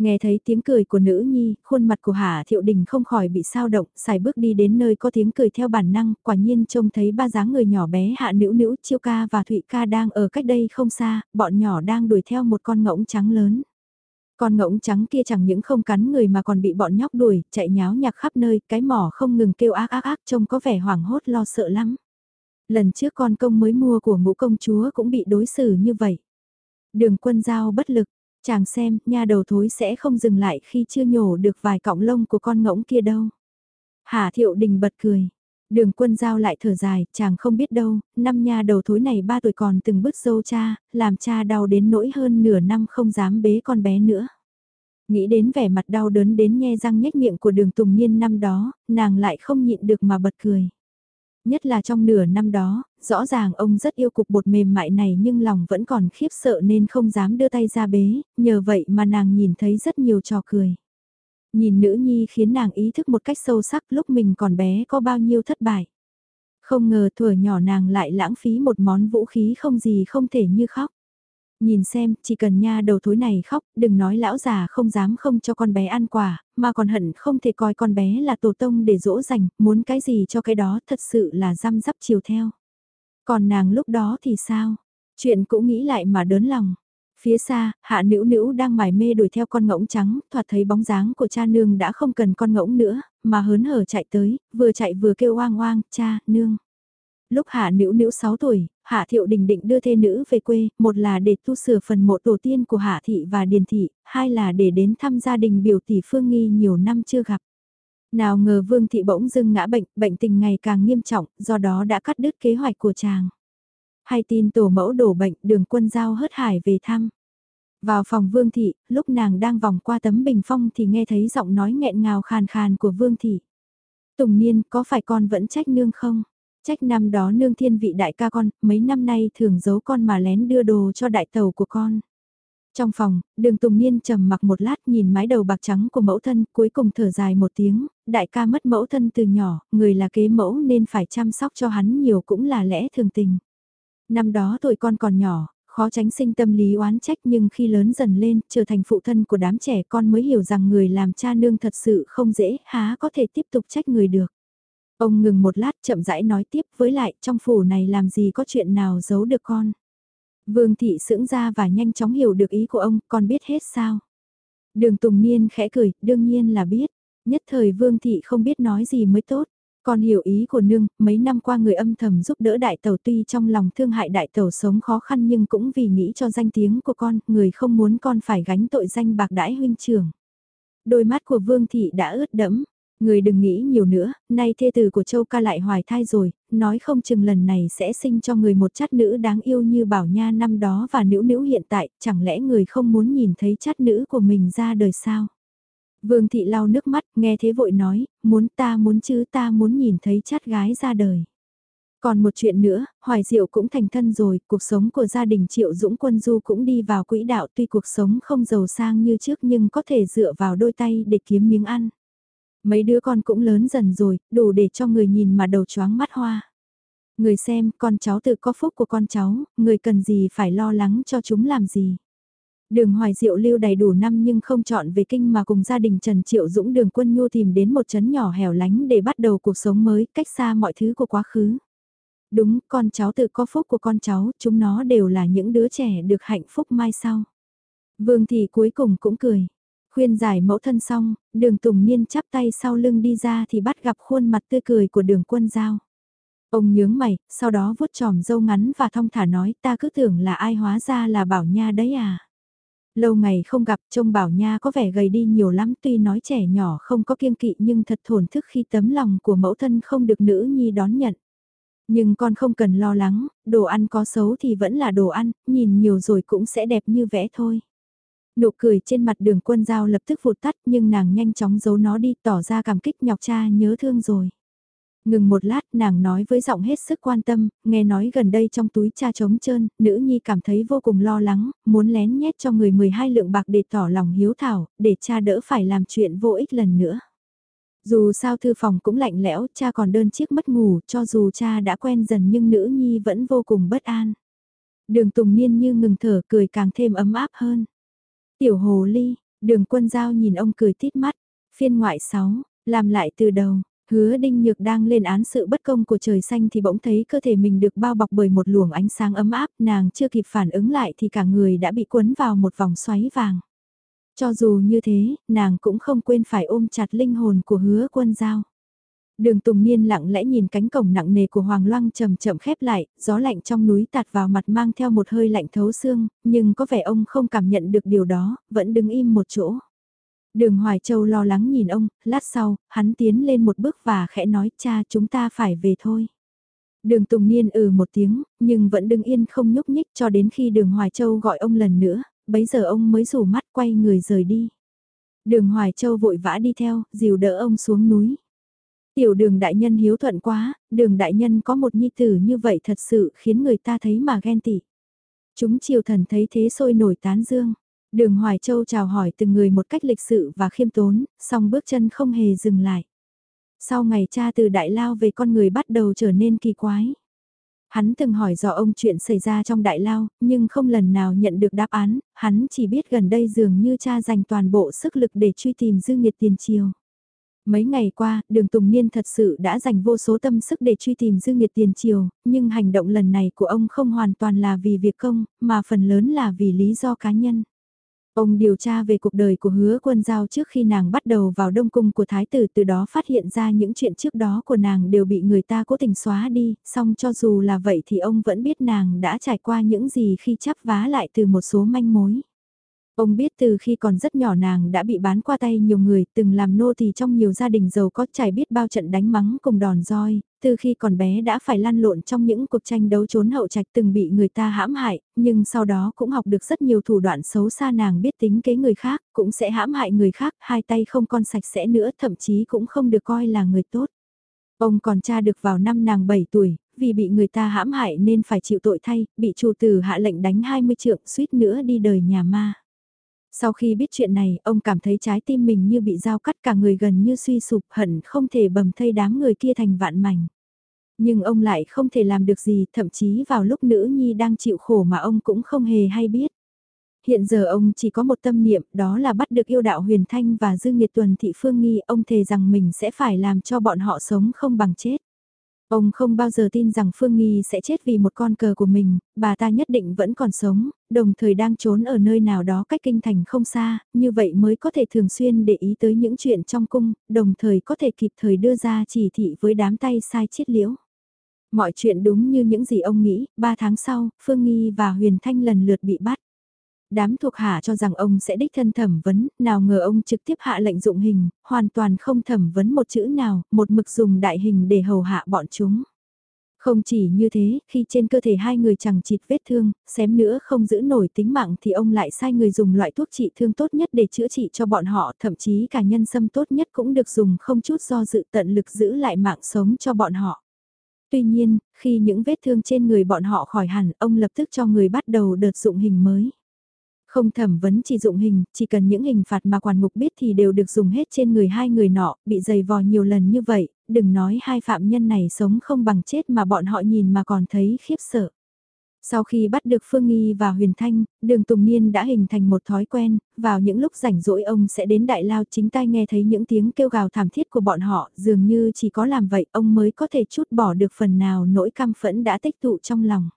Nghe thấy tiếng cười của nữ nhi, khuôn mặt của Hạ Thiệu Đình không khỏi bị sao động, xài bước đi đến nơi có tiếng cười theo bản năng, quả nhiên trông thấy ba dáng người nhỏ bé Hạ Nữ Nữ, Chiêu Ca và Thụy Ca đang ở cách đây không xa, bọn nhỏ đang đuổi theo một con ngỗng trắng lớn. Con ngỗng trắng kia chẳng những không cắn người mà còn bị bọn nhóc đuổi, chạy nháo nhạc khắp nơi, cái mỏ không ngừng kêu ác ác ác trông có vẻ hoảng hốt lo sợ lắm. Lần trước con công mới mua của ngũ công chúa cũng bị đối xử như vậy. Đường quân giao bất lực, chàng xem, nha đầu thối sẽ không dừng lại khi chưa nhổ được vài cọng lông của con ngỗng kia đâu. Hà thiệu đình bật cười. Đường quân giao lại thở dài, chàng không biết đâu, năm nha đầu thối này ba tuổi còn từng bước dâu cha, làm cha đau đến nỗi hơn nửa năm không dám bế con bé nữa. Nghĩ đến vẻ mặt đau đớn đến nhe răng nhếch miệng của đường Tùng Niên năm đó, nàng lại không nhịn được mà bật cười. Nhất là trong nửa năm đó, rõ ràng ông rất yêu cục bột mềm mại này nhưng lòng vẫn còn khiếp sợ nên không dám đưa tay ra bế, nhờ vậy mà nàng nhìn thấy rất nhiều trò cười. Nhìn nữ nhi khiến nàng ý thức một cách sâu sắc lúc mình còn bé có bao nhiêu thất bại. Không ngờ tuổi nhỏ nàng lại lãng phí một món vũ khí không gì không thể như khóc. Nhìn xem, chỉ cần nha đầu thối này khóc, đừng nói lão già không dám không cho con bé ăn quả, mà còn hận không thể coi con bé là tổ tông để dỗ dành, muốn cái gì cho cái đó thật sự là răm rắp chiều theo. Còn nàng lúc đó thì sao? Chuyện cũng nghĩ lại mà đớn lòng. Phía xa, hạ nữ nữ đang mải mê đuổi theo con ngỗng trắng, thoạt thấy bóng dáng của cha nương đã không cần con ngỗng nữa, mà hớn hở chạy tới, vừa chạy vừa kêu oang oang, cha, nương. Lúc hạ nữ nữ 6 tuổi, hạ thiệu đình định đưa thê nữ về quê, một là để tu sửa phần mộ tổ tiên của hạ thị và điền thị, hai là để đến thăm gia đình biểu tỷ phương nghi nhiều năm chưa gặp. Nào ngờ vương thị bỗng dưng ngã bệnh, bệnh tình ngày càng nghiêm trọng, do đó đã cắt đứt kế hoạch của chàng. Hay tin tổ mẫu đổ bệnh đường quân giao hớt hải về thăm. Vào phòng Vương Thị, lúc nàng đang vòng qua tấm bình phong thì nghe thấy giọng nói nghẹn ngào khàn khàn của Vương Thị. Tùng Niên, có phải con vẫn trách nương không? Trách năm đó nương thiên vị đại ca con, mấy năm nay thường giấu con mà lén đưa đồ cho đại tàu của con. Trong phòng, đường Tùng Niên trầm mặc một lát nhìn mái đầu bạc trắng của mẫu thân cuối cùng thở dài một tiếng, đại ca mất mẫu thân từ nhỏ, người là kế mẫu nên phải chăm sóc cho hắn nhiều cũng là lẽ thường tình. Năm đó tuổi con còn nhỏ, khó tránh sinh tâm lý oán trách nhưng khi lớn dần lên, trở thành phụ thân của đám trẻ con mới hiểu rằng người làm cha nương thật sự không dễ, há có thể tiếp tục trách người được. Ông ngừng một lát chậm rãi nói tiếp với lại trong phủ này làm gì có chuyện nào giấu được con. Vương thị sững ra và nhanh chóng hiểu được ý của ông, con biết hết sao. Đường Tùng Niên khẽ cười, đương nhiên là biết. Nhất thời Vương thị không biết nói gì mới tốt. Con hiểu ý của nương, mấy năm qua người âm thầm giúp đỡ đại tàu tuy trong lòng thương hại đại tàu sống khó khăn nhưng cũng vì nghĩ cho danh tiếng của con, người không muốn con phải gánh tội danh bạc đãi huynh trưởng. Đôi mắt của Vương Thị đã ướt đẫm, người đừng nghĩ nhiều nữa, nay thê tử của Châu ca lại hoài thai rồi, nói không chừng lần này sẽ sinh cho người một chát nữ đáng yêu như Bảo Nha năm đó và nữ nữ hiện tại, chẳng lẽ người không muốn nhìn thấy chát nữ của mình ra đời sao? Vương thị lau nước mắt, nghe thế vội nói, muốn ta muốn chứ ta muốn nhìn thấy chát gái ra đời. Còn một chuyện nữa, Hoài Diệu cũng thành thân rồi, cuộc sống của gia đình Triệu Dũng Quân Du cũng đi vào quỹ đạo tuy cuộc sống không giàu sang như trước nhưng có thể dựa vào đôi tay để kiếm miếng ăn. Mấy đứa con cũng lớn dần rồi, đủ để cho người nhìn mà đầu chóng mắt hoa. Người xem, con cháu tự có phúc của con cháu, người cần gì phải lo lắng cho chúng làm gì. Đường Hoài Diệu lưu đầy đủ năm nhưng không chọn về kinh mà cùng gia đình Trần Triệu Dũng đường quân nhu tìm đến một trấn nhỏ hẻo lánh để bắt đầu cuộc sống mới cách xa mọi thứ của quá khứ. Đúng, con cháu tự có phúc của con cháu, chúng nó đều là những đứa trẻ được hạnh phúc mai sau. Vương Thị cuối cùng cũng cười. Khuyên giải mẫu thân xong, đường Tùng Niên chắp tay sau lưng đi ra thì bắt gặp khuôn mặt tươi cười của đường quân giao. Ông nhướng mày, sau đó vuốt tròm dâu ngắn và thong thả nói ta cứ tưởng là ai hóa ra là bảo nha đấy à. Lâu ngày không gặp trông bảo nha có vẻ gầy đi nhiều lắm tuy nói trẻ nhỏ không có kiêng kỵ nhưng thật thổn thức khi tấm lòng của mẫu thân không được nữ nhi đón nhận. Nhưng con không cần lo lắng, đồ ăn có xấu thì vẫn là đồ ăn, nhìn nhiều rồi cũng sẽ đẹp như vẽ thôi. Nụ cười trên mặt đường quân giao lập tức vụt tắt nhưng nàng nhanh chóng giấu nó đi tỏ ra cảm kích nhọc cha nhớ thương rồi. Ngừng một lát nàng nói với giọng hết sức quan tâm, nghe nói gần đây trong túi cha trống trơn, nữ nhi cảm thấy vô cùng lo lắng, muốn lén nhét cho người 12 lượng bạc để tỏ lòng hiếu thảo, để cha đỡ phải làm chuyện vô ích lần nữa. Dù sao thư phòng cũng lạnh lẽo, cha còn đơn chiếc mất ngủ, cho dù cha đã quen dần nhưng nữ nhi vẫn vô cùng bất an. Đường Tùng Niên như ngừng thở cười càng thêm ấm áp hơn. Tiểu hồ ly, đường quân giao nhìn ông cười tít mắt, phiên ngoại 6, làm lại từ đầu, Hứa Đinh Nhược đang lên án sự bất công của trời xanh thì bỗng thấy cơ thể mình được bao bọc bởi một luồng ánh sáng ấm áp, nàng chưa kịp phản ứng lại thì cả người đã bị cuốn vào một vòng xoáy vàng. Cho dù như thế, nàng cũng không quên phải ôm chặt linh hồn của hứa quân giao. Đường Tùng Niên lặng lẽ nhìn cánh cổng nặng nề của Hoàng Loang chậm chậm khép lại, gió lạnh trong núi tạt vào mặt mang theo một hơi lạnh thấu xương, nhưng có vẻ ông không cảm nhận được điều đó, vẫn đứng im một chỗ. Đường Hoài Châu lo lắng nhìn ông, lát sau, hắn tiến lên một bước và khẽ nói cha chúng ta phải về thôi. Đường Tùng Niên ừ một tiếng, nhưng vẫn đứng yên không nhúc nhích cho đến khi đường Hoài Châu gọi ông lần nữa, bấy giờ ông mới rủ mắt quay người rời đi. Đường Hoài Châu vội vã đi theo, dìu đỡ ông xuống núi. Tiểu đường đại nhân hiếu thuận quá, đường đại nhân có một nhi tử như vậy thật sự khiến người ta thấy mà ghen tị. Chúng triều thần thấy thế sôi nổi tán dương. Đường Hoài Châu chào hỏi từng người một cách lịch sự và khiêm tốn, song bước chân không hề dừng lại. Sau ngày cha từ đại lao về con người bắt đầu trở nên kỳ quái. Hắn từng hỏi dò ông chuyện xảy ra trong đại lao, nhưng không lần nào nhận được đáp án, hắn chỉ biết gần đây dường như cha dành toàn bộ sức lực để truy tìm dư nghiệt tiền triều. Mấy ngày qua, đường Tùng Niên thật sự đã dành vô số tâm sức để truy tìm dư nghiệt tiền triều, nhưng hành động lần này của ông không hoàn toàn là vì việc công, mà phần lớn là vì lý do cá nhân. Ông điều tra về cuộc đời của hứa quân giao trước khi nàng bắt đầu vào đông cung của thái tử từ đó phát hiện ra những chuyện trước đó của nàng đều bị người ta cố tình xóa đi, song cho dù là vậy thì ông vẫn biết nàng đã trải qua những gì khi chắp vá lại từ một số manh mối. Ông biết từ khi còn rất nhỏ nàng đã bị bán qua tay nhiều người, từng làm nô thì trong nhiều gia đình giàu có trải biết bao trận đánh mắng cùng đòn roi, từ khi còn bé đã phải lăn lộn trong những cuộc tranh đấu trốn hậu trạch từng bị người ta hãm hại, nhưng sau đó cũng học được rất nhiều thủ đoạn xấu xa nàng biết tính kế người khác, cũng sẽ hãm hại người khác, hai tay không con sạch sẽ nữa, thậm chí cũng không được coi là người tốt. Ông còn tra được vào năm nàng 7 tuổi, vì bị người ta hãm hại nên phải chịu tội thay, bị chủ tử hạ lệnh đánh 20 trượng suýt nữa đi đời nhà ma. Sau khi biết chuyện này, ông cảm thấy trái tim mình như bị dao cắt cả người gần như suy sụp hận không thể bầm thây đám người kia thành vạn mảnh. Nhưng ông lại không thể làm được gì, thậm chí vào lúc nữ nhi đang chịu khổ mà ông cũng không hề hay biết. Hiện giờ ông chỉ có một tâm niệm, đó là bắt được yêu đạo huyền thanh và dư nghiệt tuần thị phương nghi, ông thề rằng mình sẽ phải làm cho bọn họ sống không bằng chết. Ông không bao giờ tin rằng Phương Nghi sẽ chết vì một con cờ của mình, bà ta nhất định vẫn còn sống, đồng thời đang trốn ở nơi nào đó cách kinh thành không xa, như vậy mới có thể thường xuyên để ý tới những chuyện trong cung, đồng thời có thể kịp thời đưa ra chỉ thị với đám tay sai chiết liễu. Mọi chuyện đúng như những gì ông nghĩ, ba tháng sau, Phương Nghi và Huyền Thanh lần lượt bị bắt đám thuộc hạ cho rằng ông sẽ đích thân thẩm vấn, nào ngờ ông trực tiếp hạ lệnh dụng hình, hoàn toàn không thẩm vấn một chữ nào, một mực dùng đại hình để hầu hạ bọn chúng. Không chỉ như thế, khi trên cơ thể hai người chẳng chịt vết thương, xém nữa không giữ nổi tính mạng thì ông lại sai người dùng loại thuốc trị thương tốt nhất để chữa trị cho bọn họ, thậm chí cả nhân sâm tốt nhất cũng được dùng không chút do dự tận lực giữ lại mạng sống cho bọn họ. Tuy nhiên, khi những vết thương trên người bọn họ khỏi hẳn, ông lập tức cho người bắt đầu đợt dụng hình mới. Không thẩm vấn chỉ dụng hình, chỉ cần những hình phạt mà quản ngục biết thì đều được dùng hết trên người hai người nọ, bị dày vò nhiều lần như vậy, đừng nói hai phạm nhân này sống không bằng chết mà bọn họ nhìn mà còn thấy khiếp sợ. Sau khi bắt được Phương Nghi và Huyền Thanh, đường Tùng Niên đã hình thành một thói quen, vào những lúc rảnh rỗi ông sẽ đến đại lao chính tay nghe thấy những tiếng kêu gào thảm thiết của bọn họ, dường như chỉ có làm vậy ông mới có thể chút bỏ được phần nào nỗi căm phẫn đã tích tụ trong lòng.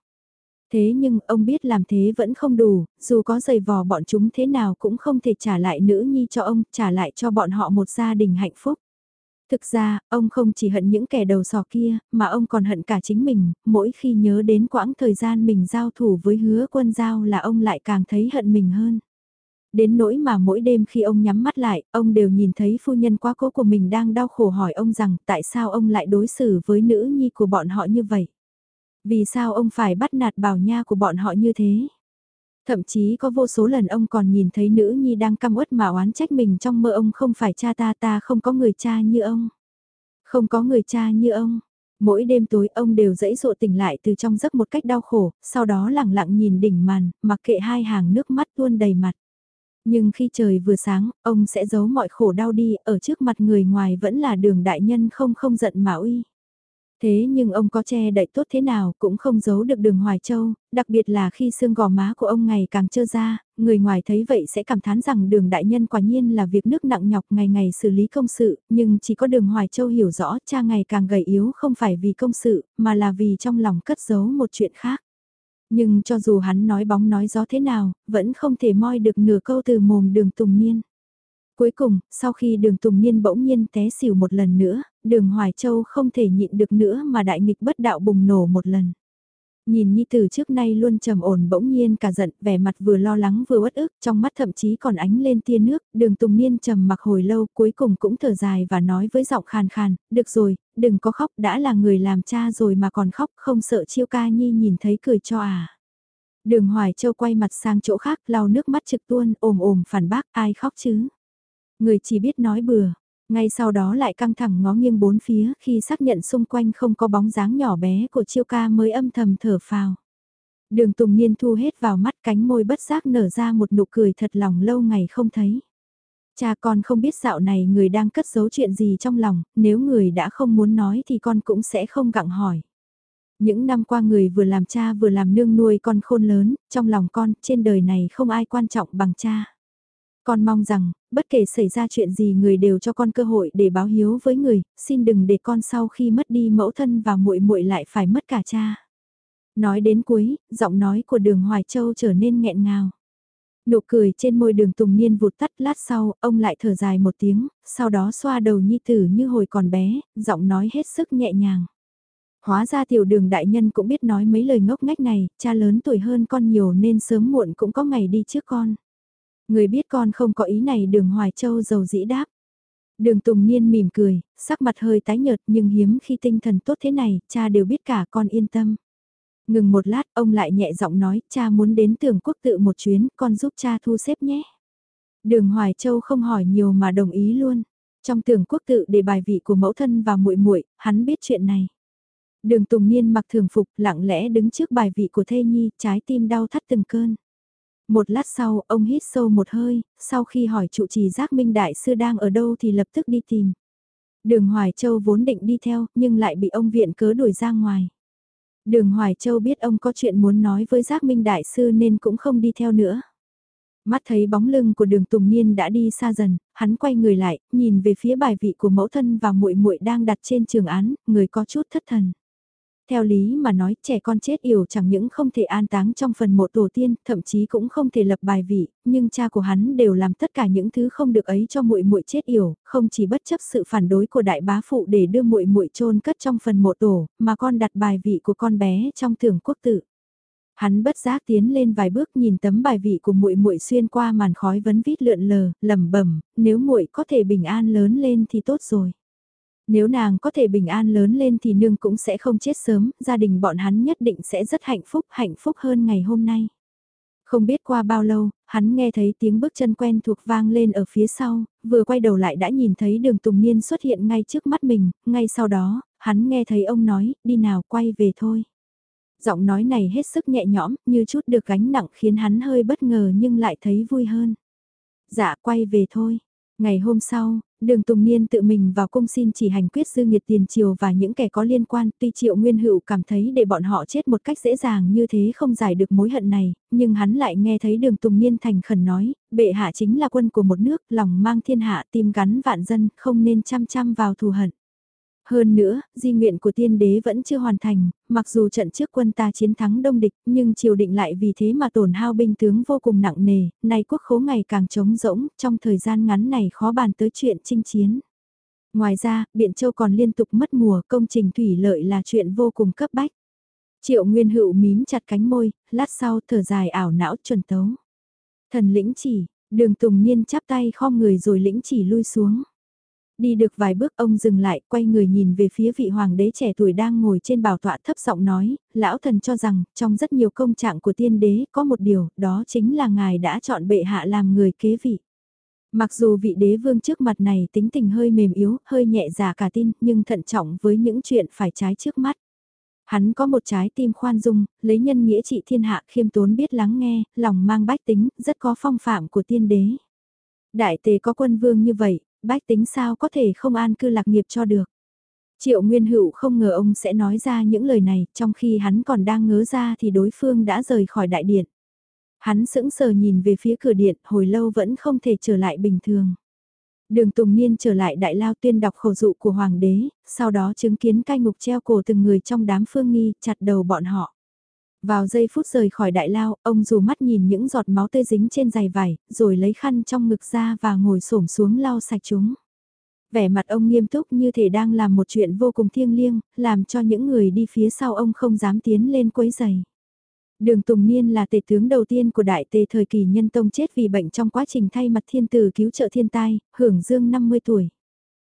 Thế nhưng ông biết làm thế vẫn không đủ, dù có giày vò bọn chúng thế nào cũng không thể trả lại nữ nhi cho ông, trả lại cho bọn họ một gia đình hạnh phúc. Thực ra, ông không chỉ hận những kẻ đầu sò kia, mà ông còn hận cả chính mình, mỗi khi nhớ đến quãng thời gian mình giao thủ với hứa quân giao là ông lại càng thấy hận mình hơn. Đến nỗi mà mỗi đêm khi ông nhắm mắt lại, ông đều nhìn thấy phu nhân quá cố của mình đang đau khổ hỏi ông rằng tại sao ông lại đối xử với nữ nhi của bọn họ như vậy. Vì sao ông phải bắt nạt bảo nha của bọn họ như thế? Thậm chí có vô số lần ông còn nhìn thấy nữ nhi đang căm uất mà oán trách mình trong mơ ông không phải cha ta ta không có người cha như ông. Không có người cha như ông. Mỗi đêm tối ông đều dẫy dụa tỉnh lại từ trong giấc một cách đau khổ, sau đó lặng lặng nhìn đỉnh màn, mặc kệ hai hàng nước mắt tuôn đầy mặt. Nhưng khi trời vừa sáng, ông sẽ giấu mọi khổ đau đi, ở trước mặt người ngoài vẫn là đường đại nhân không không giận mà uy. Thế nhưng ông có che đậy tốt thế nào cũng không giấu được đường Hoài Châu, đặc biệt là khi xương gò má của ông ngày càng trơ ra, người ngoài thấy vậy sẽ cảm thán rằng đường đại nhân quả nhiên là việc nước nặng nhọc ngày ngày xử lý công sự, nhưng chỉ có đường Hoài Châu hiểu rõ cha ngày càng gầy yếu không phải vì công sự, mà là vì trong lòng cất giấu một chuyện khác. Nhưng cho dù hắn nói bóng nói gió thế nào, vẫn không thể moi được nửa câu từ mồm đường Tùng Niên. Cuối cùng, sau khi đường Tùng Niên bỗng nhiên té xỉu một lần nữa, đường Hoài Châu không thể nhịn được nữa mà đại nghịch bất đạo bùng nổ một lần. Nhìn Nhi Tử trước nay luôn trầm ổn bỗng nhiên cả giận, vẻ mặt vừa lo lắng vừa uất ức, trong mắt thậm chí còn ánh lên tia nước, đường Tùng Niên trầm mặc hồi lâu cuối cùng cũng thở dài và nói với giọng khàn khàn, được rồi, đừng có khóc, đã là người làm cha rồi mà còn khóc, không sợ chiêu ca Nhi nhìn thấy cười cho à. Đường Hoài Châu quay mặt sang chỗ khác, lau nước mắt trực tuôn, ồm ồm phản bác, ai khóc chứ. Người chỉ biết nói bừa, ngay sau đó lại căng thẳng ngó nghiêng bốn phía khi xác nhận xung quanh không có bóng dáng nhỏ bé của chiêu ca mới âm thầm thở phào. Đường Tùng Niên thu hết vào mắt cánh môi bất giác nở ra một nụ cười thật lòng lâu ngày không thấy. Cha con không biết dạo này người đang cất giấu chuyện gì trong lòng, nếu người đã không muốn nói thì con cũng sẽ không gặng hỏi. Những năm qua người vừa làm cha vừa làm nương nuôi con khôn lớn, trong lòng con, trên đời này không ai quan trọng bằng cha. Con mong rằng, bất kể xảy ra chuyện gì người đều cho con cơ hội để báo hiếu với người, xin đừng để con sau khi mất đi mẫu thân và muội muội lại phải mất cả cha. Nói đến cuối, giọng nói của đường Hoài Châu trở nên nghẹn ngào. Nụ cười trên môi đường Tùng Niên vụt tắt lát sau, ông lại thở dài một tiếng, sau đó xoa đầu nhi tử như hồi còn bé, giọng nói hết sức nhẹ nhàng. Hóa ra tiểu đường đại nhân cũng biết nói mấy lời ngốc nghếch này, cha lớn tuổi hơn con nhiều nên sớm muộn cũng có ngày đi trước con. Người biết con không có ý này đường Hoài Châu giàu dĩ đáp. Đường Tùng Niên mỉm cười, sắc mặt hơi tái nhợt nhưng hiếm khi tinh thần tốt thế này, cha đều biết cả con yên tâm. Ngừng một lát, ông lại nhẹ giọng nói, cha muốn đến tưởng quốc tự một chuyến, con giúp cha thu xếp nhé. Đường Hoài Châu không hỏi nhiều mà đồng ý luôn. Trong tưởng quốc tự để bài vị của mẫu thân và muội muội, hắn biết chuyện này. Đường Tùng Niên mặc thường phục, lặng lẽ đứng trước bài vị của thê nhi, trái tim đau thắt từng cơn. Một lát sau, ông hít sâu một hơi, sau khi hỏi trụ trì giác minh đại sư đang ở đâu thì lập tức đi tìm. Đường Hoài Châu vốn định đi theo, nhưng lại bị ông viện cớ đuổi ra ngoài. Đường Hoài Châu biết ông có chuyện muốn nói với giác minh đại sư nên cũng không đi theo nữa. Mắt thấy bóng lưng của đường Tùng Niên đã đi xa dần, hắn quay người lại, nhìn về phía bài vị của mẫu thân và muội muội đang đặt trên trường án, người có chút thất thần. Theo lý mà nói trẻ con chết yểu chẳng những không thể an táng trong phần mộ tổ tiên, thậm chí cũng không thể lập bài vị, nhưng cha của hắn đều làm tất cả những thứ không được ấy cho muội muội chết yểu, không chỉ bất chấp sự phản đối của đại bá phụ để đưa muội muội chôn cất trong phần mộ tổ, mà con đặt bài vị của con bé trong tưởng quốc tự. Hắn bất giác tiến lên vài bước nhìn tấm bài vị của muội muội xuyên qua màn khói vấn vít lượn lờ, lẩm bẩm, nếu muội có thể bình an lớn lên thì tốt rồi. Nếu nàng có thể bình an lớn lên thì nương cũng sẽ không chết sớm, gia đình bọn hắn nhất định sẽ rất hạnh phúc, hạnh phúc hơn ngày hôm nay. Không biết qua bao lâu, hắn nghe thấy tiếng bước chân quen thuộc vang lên ở phía sau, vừa quay đầu lại đã nhìn thấy đường Tùng Niên xuất hiện ngay trước mắt mình, ngay sau đó, hắn nghe thấy ông nói, đi nào quay về thôi. Giọng nói này hết sức nhẹ nhõm, như chút được gánh nặng khiến hắn hơi bất ngờ nhưng lại thấy vui hơn. Dạ quay về thôi. Ngày hôm sau, đường Tùng Niên tự mình vào cung xin chỉ hành quyết sư nghiệt tiền triều và những kẻ có liên quan. Tuy triệu nguyên hữu cảm thấy để bọn họ chết một cách dễ dàng như thế không giải được mối hận này, nhưng hắn lại nghe thấy đường Tùng Niên thành khẩn nói, bệ hạ chính là quân của một nước, lòng mang thiên hạ tim gắn vạn dân, không nên chăm chăm vào thù hận. Hơn nữa, di nguyện của tiên đế vẫn chưa hoàn thành, mặc dù trận trước quân ta chiến thắng đông địch, nhưng triều định lại vì thế mà tổn hao binh tướng vô cùng nặng nề, nay quốc khố ngày càng trống rỗng, trong thời gian ngắn này khó bàn tới chuyện chinh chiến. Ngoài ra, Biện Châu còn liên tục mất mùa công trình thủy lợi là chuyện vô cùng cấp bách. Triệu Nguyên Hữu mím chặt cánh môi, lát sau thở dài ảo não chuẩn tấu. Thần lĩnh chỉ, đường Tùng Niên chắp tay khom người rồi lĩnh chỉ lui xuống. Đi được vài bước ông dừng lại, quay người nhìn về phía vị hoàng đế trẻ tuổi đang ngồi trên bảo tọa thấp giọng nói, lão thần cho rằng, trong rất nhiều công trạng của tiên đế có một điều, đó chính là ngài đã chọn bệ hạ làm người kế vị. Mặc dù vị đế vương trước mặt này tính tình hơi mềm yếu, hơi nhẹ giả cả tin, nhưng thận trọng với những chuyện phải trái trước mắt. Hắn có một trái tim khoan dung, lấy nhân nghĩa trị thiên hạ khiêm tốn biết lắng nghe, lòng mang bách tính, rất có phong phạm của tiên đế. Đại tề có quân vương như vậy, bách tính sao có thể không an cư lạc nghiệp cho được. Triệu Nguyên Hữu không ngờ ông sẽ nói ra những lời này, trong khi hắn còn đang ngớ ra thì đối phương đã rời khỏi đại điện. Hắn sững sờ nhìn về phía cửa điện, hồi lâu vẫn không thể trở lại bình thường. Đường Tùng Niên trở lại đại lao tuyên đọc khẩu dụ của Hoàng đế, sau đó chứng kiến cai ngục treo cổ từng người trong đám phương nghi, chặt đầu bọn họ. Vào giây phút rời khỏi đại lao, ông dù mắt nhìn những giọt máu tươi dính trên giày vải, rồi lấy khăn trong ngực ra và ngồi xổm xuống lau sạch chúng. Vẻ mặt ông nghiêm túc như thể đang làm một chuyện vô cùng thiêng liêng, làm cho những người đi phía sau ông không dám tiến lên quấy giày. Đường Tùng Niên là tể tướng đầu tiên của đại tề thời kỳ nhân tông chết vì bệnh trong quá trình thay mặt thiên tử cứu trợ thiên tai, hưởng dương 50 tuổi.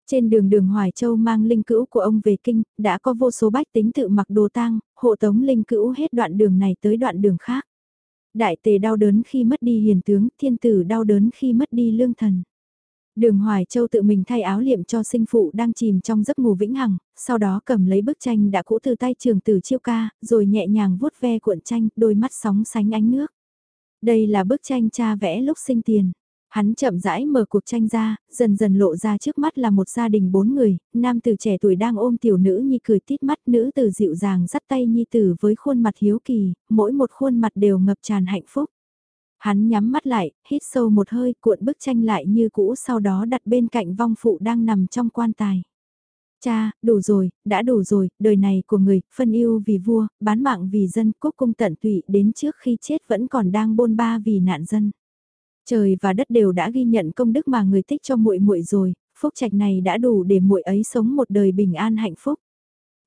Trên đường đường Hoài Châu mang linh cữu của ông về kinh, đã có vô số bách tính tự mặc đồ tang, hộ tống linh cữu hết đoạn đường này tới đoạn đường khác. Đại tề đau đớn khi mất đi hiền tướng, thiên tử đau đớn khi mất đi lương thần. Đường Hoài Châu tự mình thay áo liệm cho sinh phụ đang chìm trong giấc ngủ vĩnh hằng, sau đó cầm lấy bức tranh đã cũ từ tay trường tử chiêu ca, rồi nhẹ nhàng vuốt ve cuộn tranh, đôi mắt sóng sánh ánh nước. Đây là bức tranh cha vẽ lúc sinh tiền. Hắn chậm rãi mở cuộc tranh ra, dần dần lộ ra trước mắt là một gia đình bốn người, nam tử trẻ tuổi đang ôm tiểu nữ nhi cười tít mắt, nữ tử dịu dàng dắt tay nhi tử với khuôn mặt hiếu kỳ, mỗi một khuôn mặt đều ngập tràn hạnh phúc. Hắn nhắm mắt lại, hít sâu một hơi, cuộn bức tranh lại như cũ sau đó đặt bên cạnh vong phụ đang nằm trong quan tài. Cha, đủ rồi, đã đủ rồi, đời này của người, phân yêu vì vua, bán mạng vì dân, quốc cung tận tụy đến trước khi chết vẫn còn đang bôn ba vì nạn dân. Trời và đất đều đã ghi nhận công đức mà người tích cho muội muội rồi, phúc trạch này đã đủ để muội ấy sống một đời bình an hạnh phúc.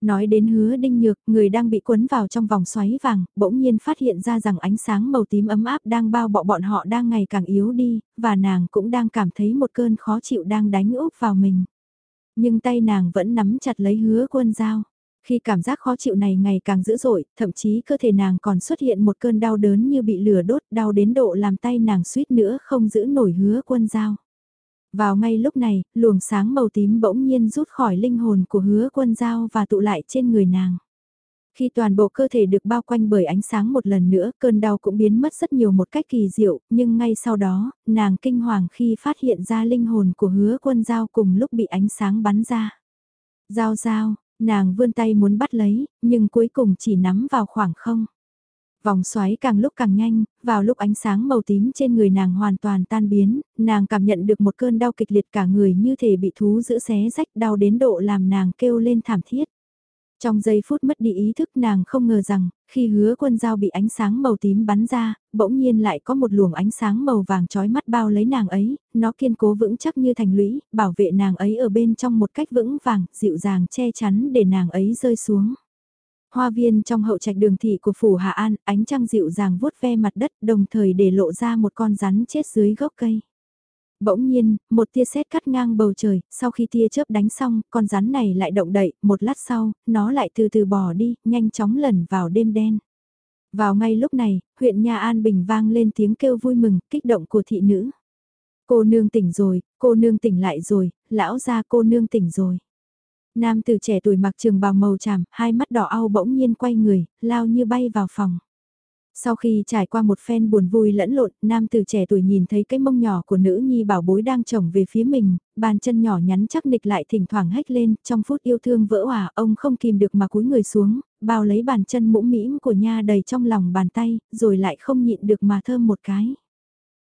Nói đến hứa đinh nhược, người đang bị cuốn vào trong vòng xoáy vàng, bỗng nhiên phát hiện ra rằng ánh sáng màu tím ấm áp đang bao bọ bọn họ đang ngày càng yếu đi, và nàng cũng đang cảm thấy một cơn khó chịu đang đánh úp vào mình. Nhưng tay nàng vẫn nắm chặt lấy hứa quân dao. Khi cảm giác khó chịu này ngày càng dữ dội, thậm chí cơ thể nàng còn xuất hiện một cơn đau đớn như bị lửa đốt, đau đến độ làm tay nàng suýt nữa không giữ nổi hứa quân dao. Vào ngay lúc này, luồng sáng màu tím bỗng nhiên rút khỏi linh hồn của hứa quân dao và tụ lại trên người nàng. Khi toàn bộ cơ thể được bao quanh bởi ánh sáng một lần nữa, cơn đau cũng biến mất rất nhiều một cách kỳ diệu, nhưng ngay sau đó, nàng kinh hoàng khi phát hiện ra linh hồn của hứa quân giao cùng lúc bị ánh sáng bắn ra. Giao giao, nàng vươn tay muốn bắt lấy, nhưng cuối cùng chỉ nắm vào khoảng không. Vòng xoáy càng lúc càng nhanh, vào lúc ánh sáng màu tím trên người nàng hoàn toàn tan biến, nàng cảm nhận được một cơn đau kịch liệt cả người như thể bị thú giữ xé rách đau đến độ làm nàng kêu lên thảm thiết. Trong giây phút mất đi ý thức nàng không ngờ rằng, khi hứa quân dao bị ánh sáng màu tím bắn ra, bỗng nhiên lại có một luồng ánh sáng màu vàng trói mắt bao lấy nàng ấy, nó kiên cố vững chắc như thành lũy, bảo vệ nàng ấy ở bên trong một cách vững vàng, dịu dàng che chắn để nàng ấy rơi xuống. Hoa viên trong hậu trạch đường thị của phủ Hà An, ánh trăng dịu dàng vuốt ve mặt đất đồng thời để lộ ra một con rắn chết dưới gốc cây. Bỗng nhiên, một tia sét cắt ngang bầu trời, sau khi tia chớp đánh xong, con rắn này lại động đậy, một lát sau, nó lại từ từ bỏ đi, nhanh chóng lẩn vào đêm đen. Vào ngay lúc này, huyện Nha An Bình vang lên tiếng kêu vui mừng, kích động của thị nữ. Cô nương tỉnh rồi, cô nương tỉnh lại rồi, lão ra cô nương tỉnh rồi. Nam từ trẻ tuổi mặc trường bào màu tràm, hai mắt đỏ au bỗng nhiên quay người, lao như bay vào phòng. Sau khi trải qua một phen buồn vui lẫn lộn, nam từ trẻ tuổi nhìn thấy cái mông nhỏ của nữ nhi bảo bối đang trồng về phía mình, bàn chân nhỏ nhắn chắc nịch lại thỉnh thoảng hét lên, trong phút yêu thương vỡ hòa, ông không kìm được mà cúi người xuống, bao lấy bàn chân mũm mĩm của nha đầy trong lòng bàn tay, rồi lại không nhịn được mà thơm một cái.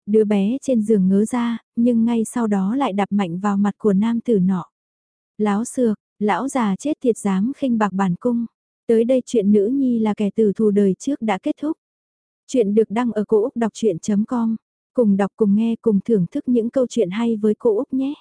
Đứa bé trên giường ngớ ra, nhưng ngay sau đó lại đập mạnh vào mặt của nam tử nọ. Láo xược, lão già chết thiệt dám khinh bạc bản cung. Tới đây chuyện nữ nhi là kẻ tử thù đời trước đã kết thúc. Chuyện được đăng ở cổ Úc đọc chuyện.com. Cùng đọc cùng nghe, cùng thưởng thức những câu chuyện hay với cô Úc nhé.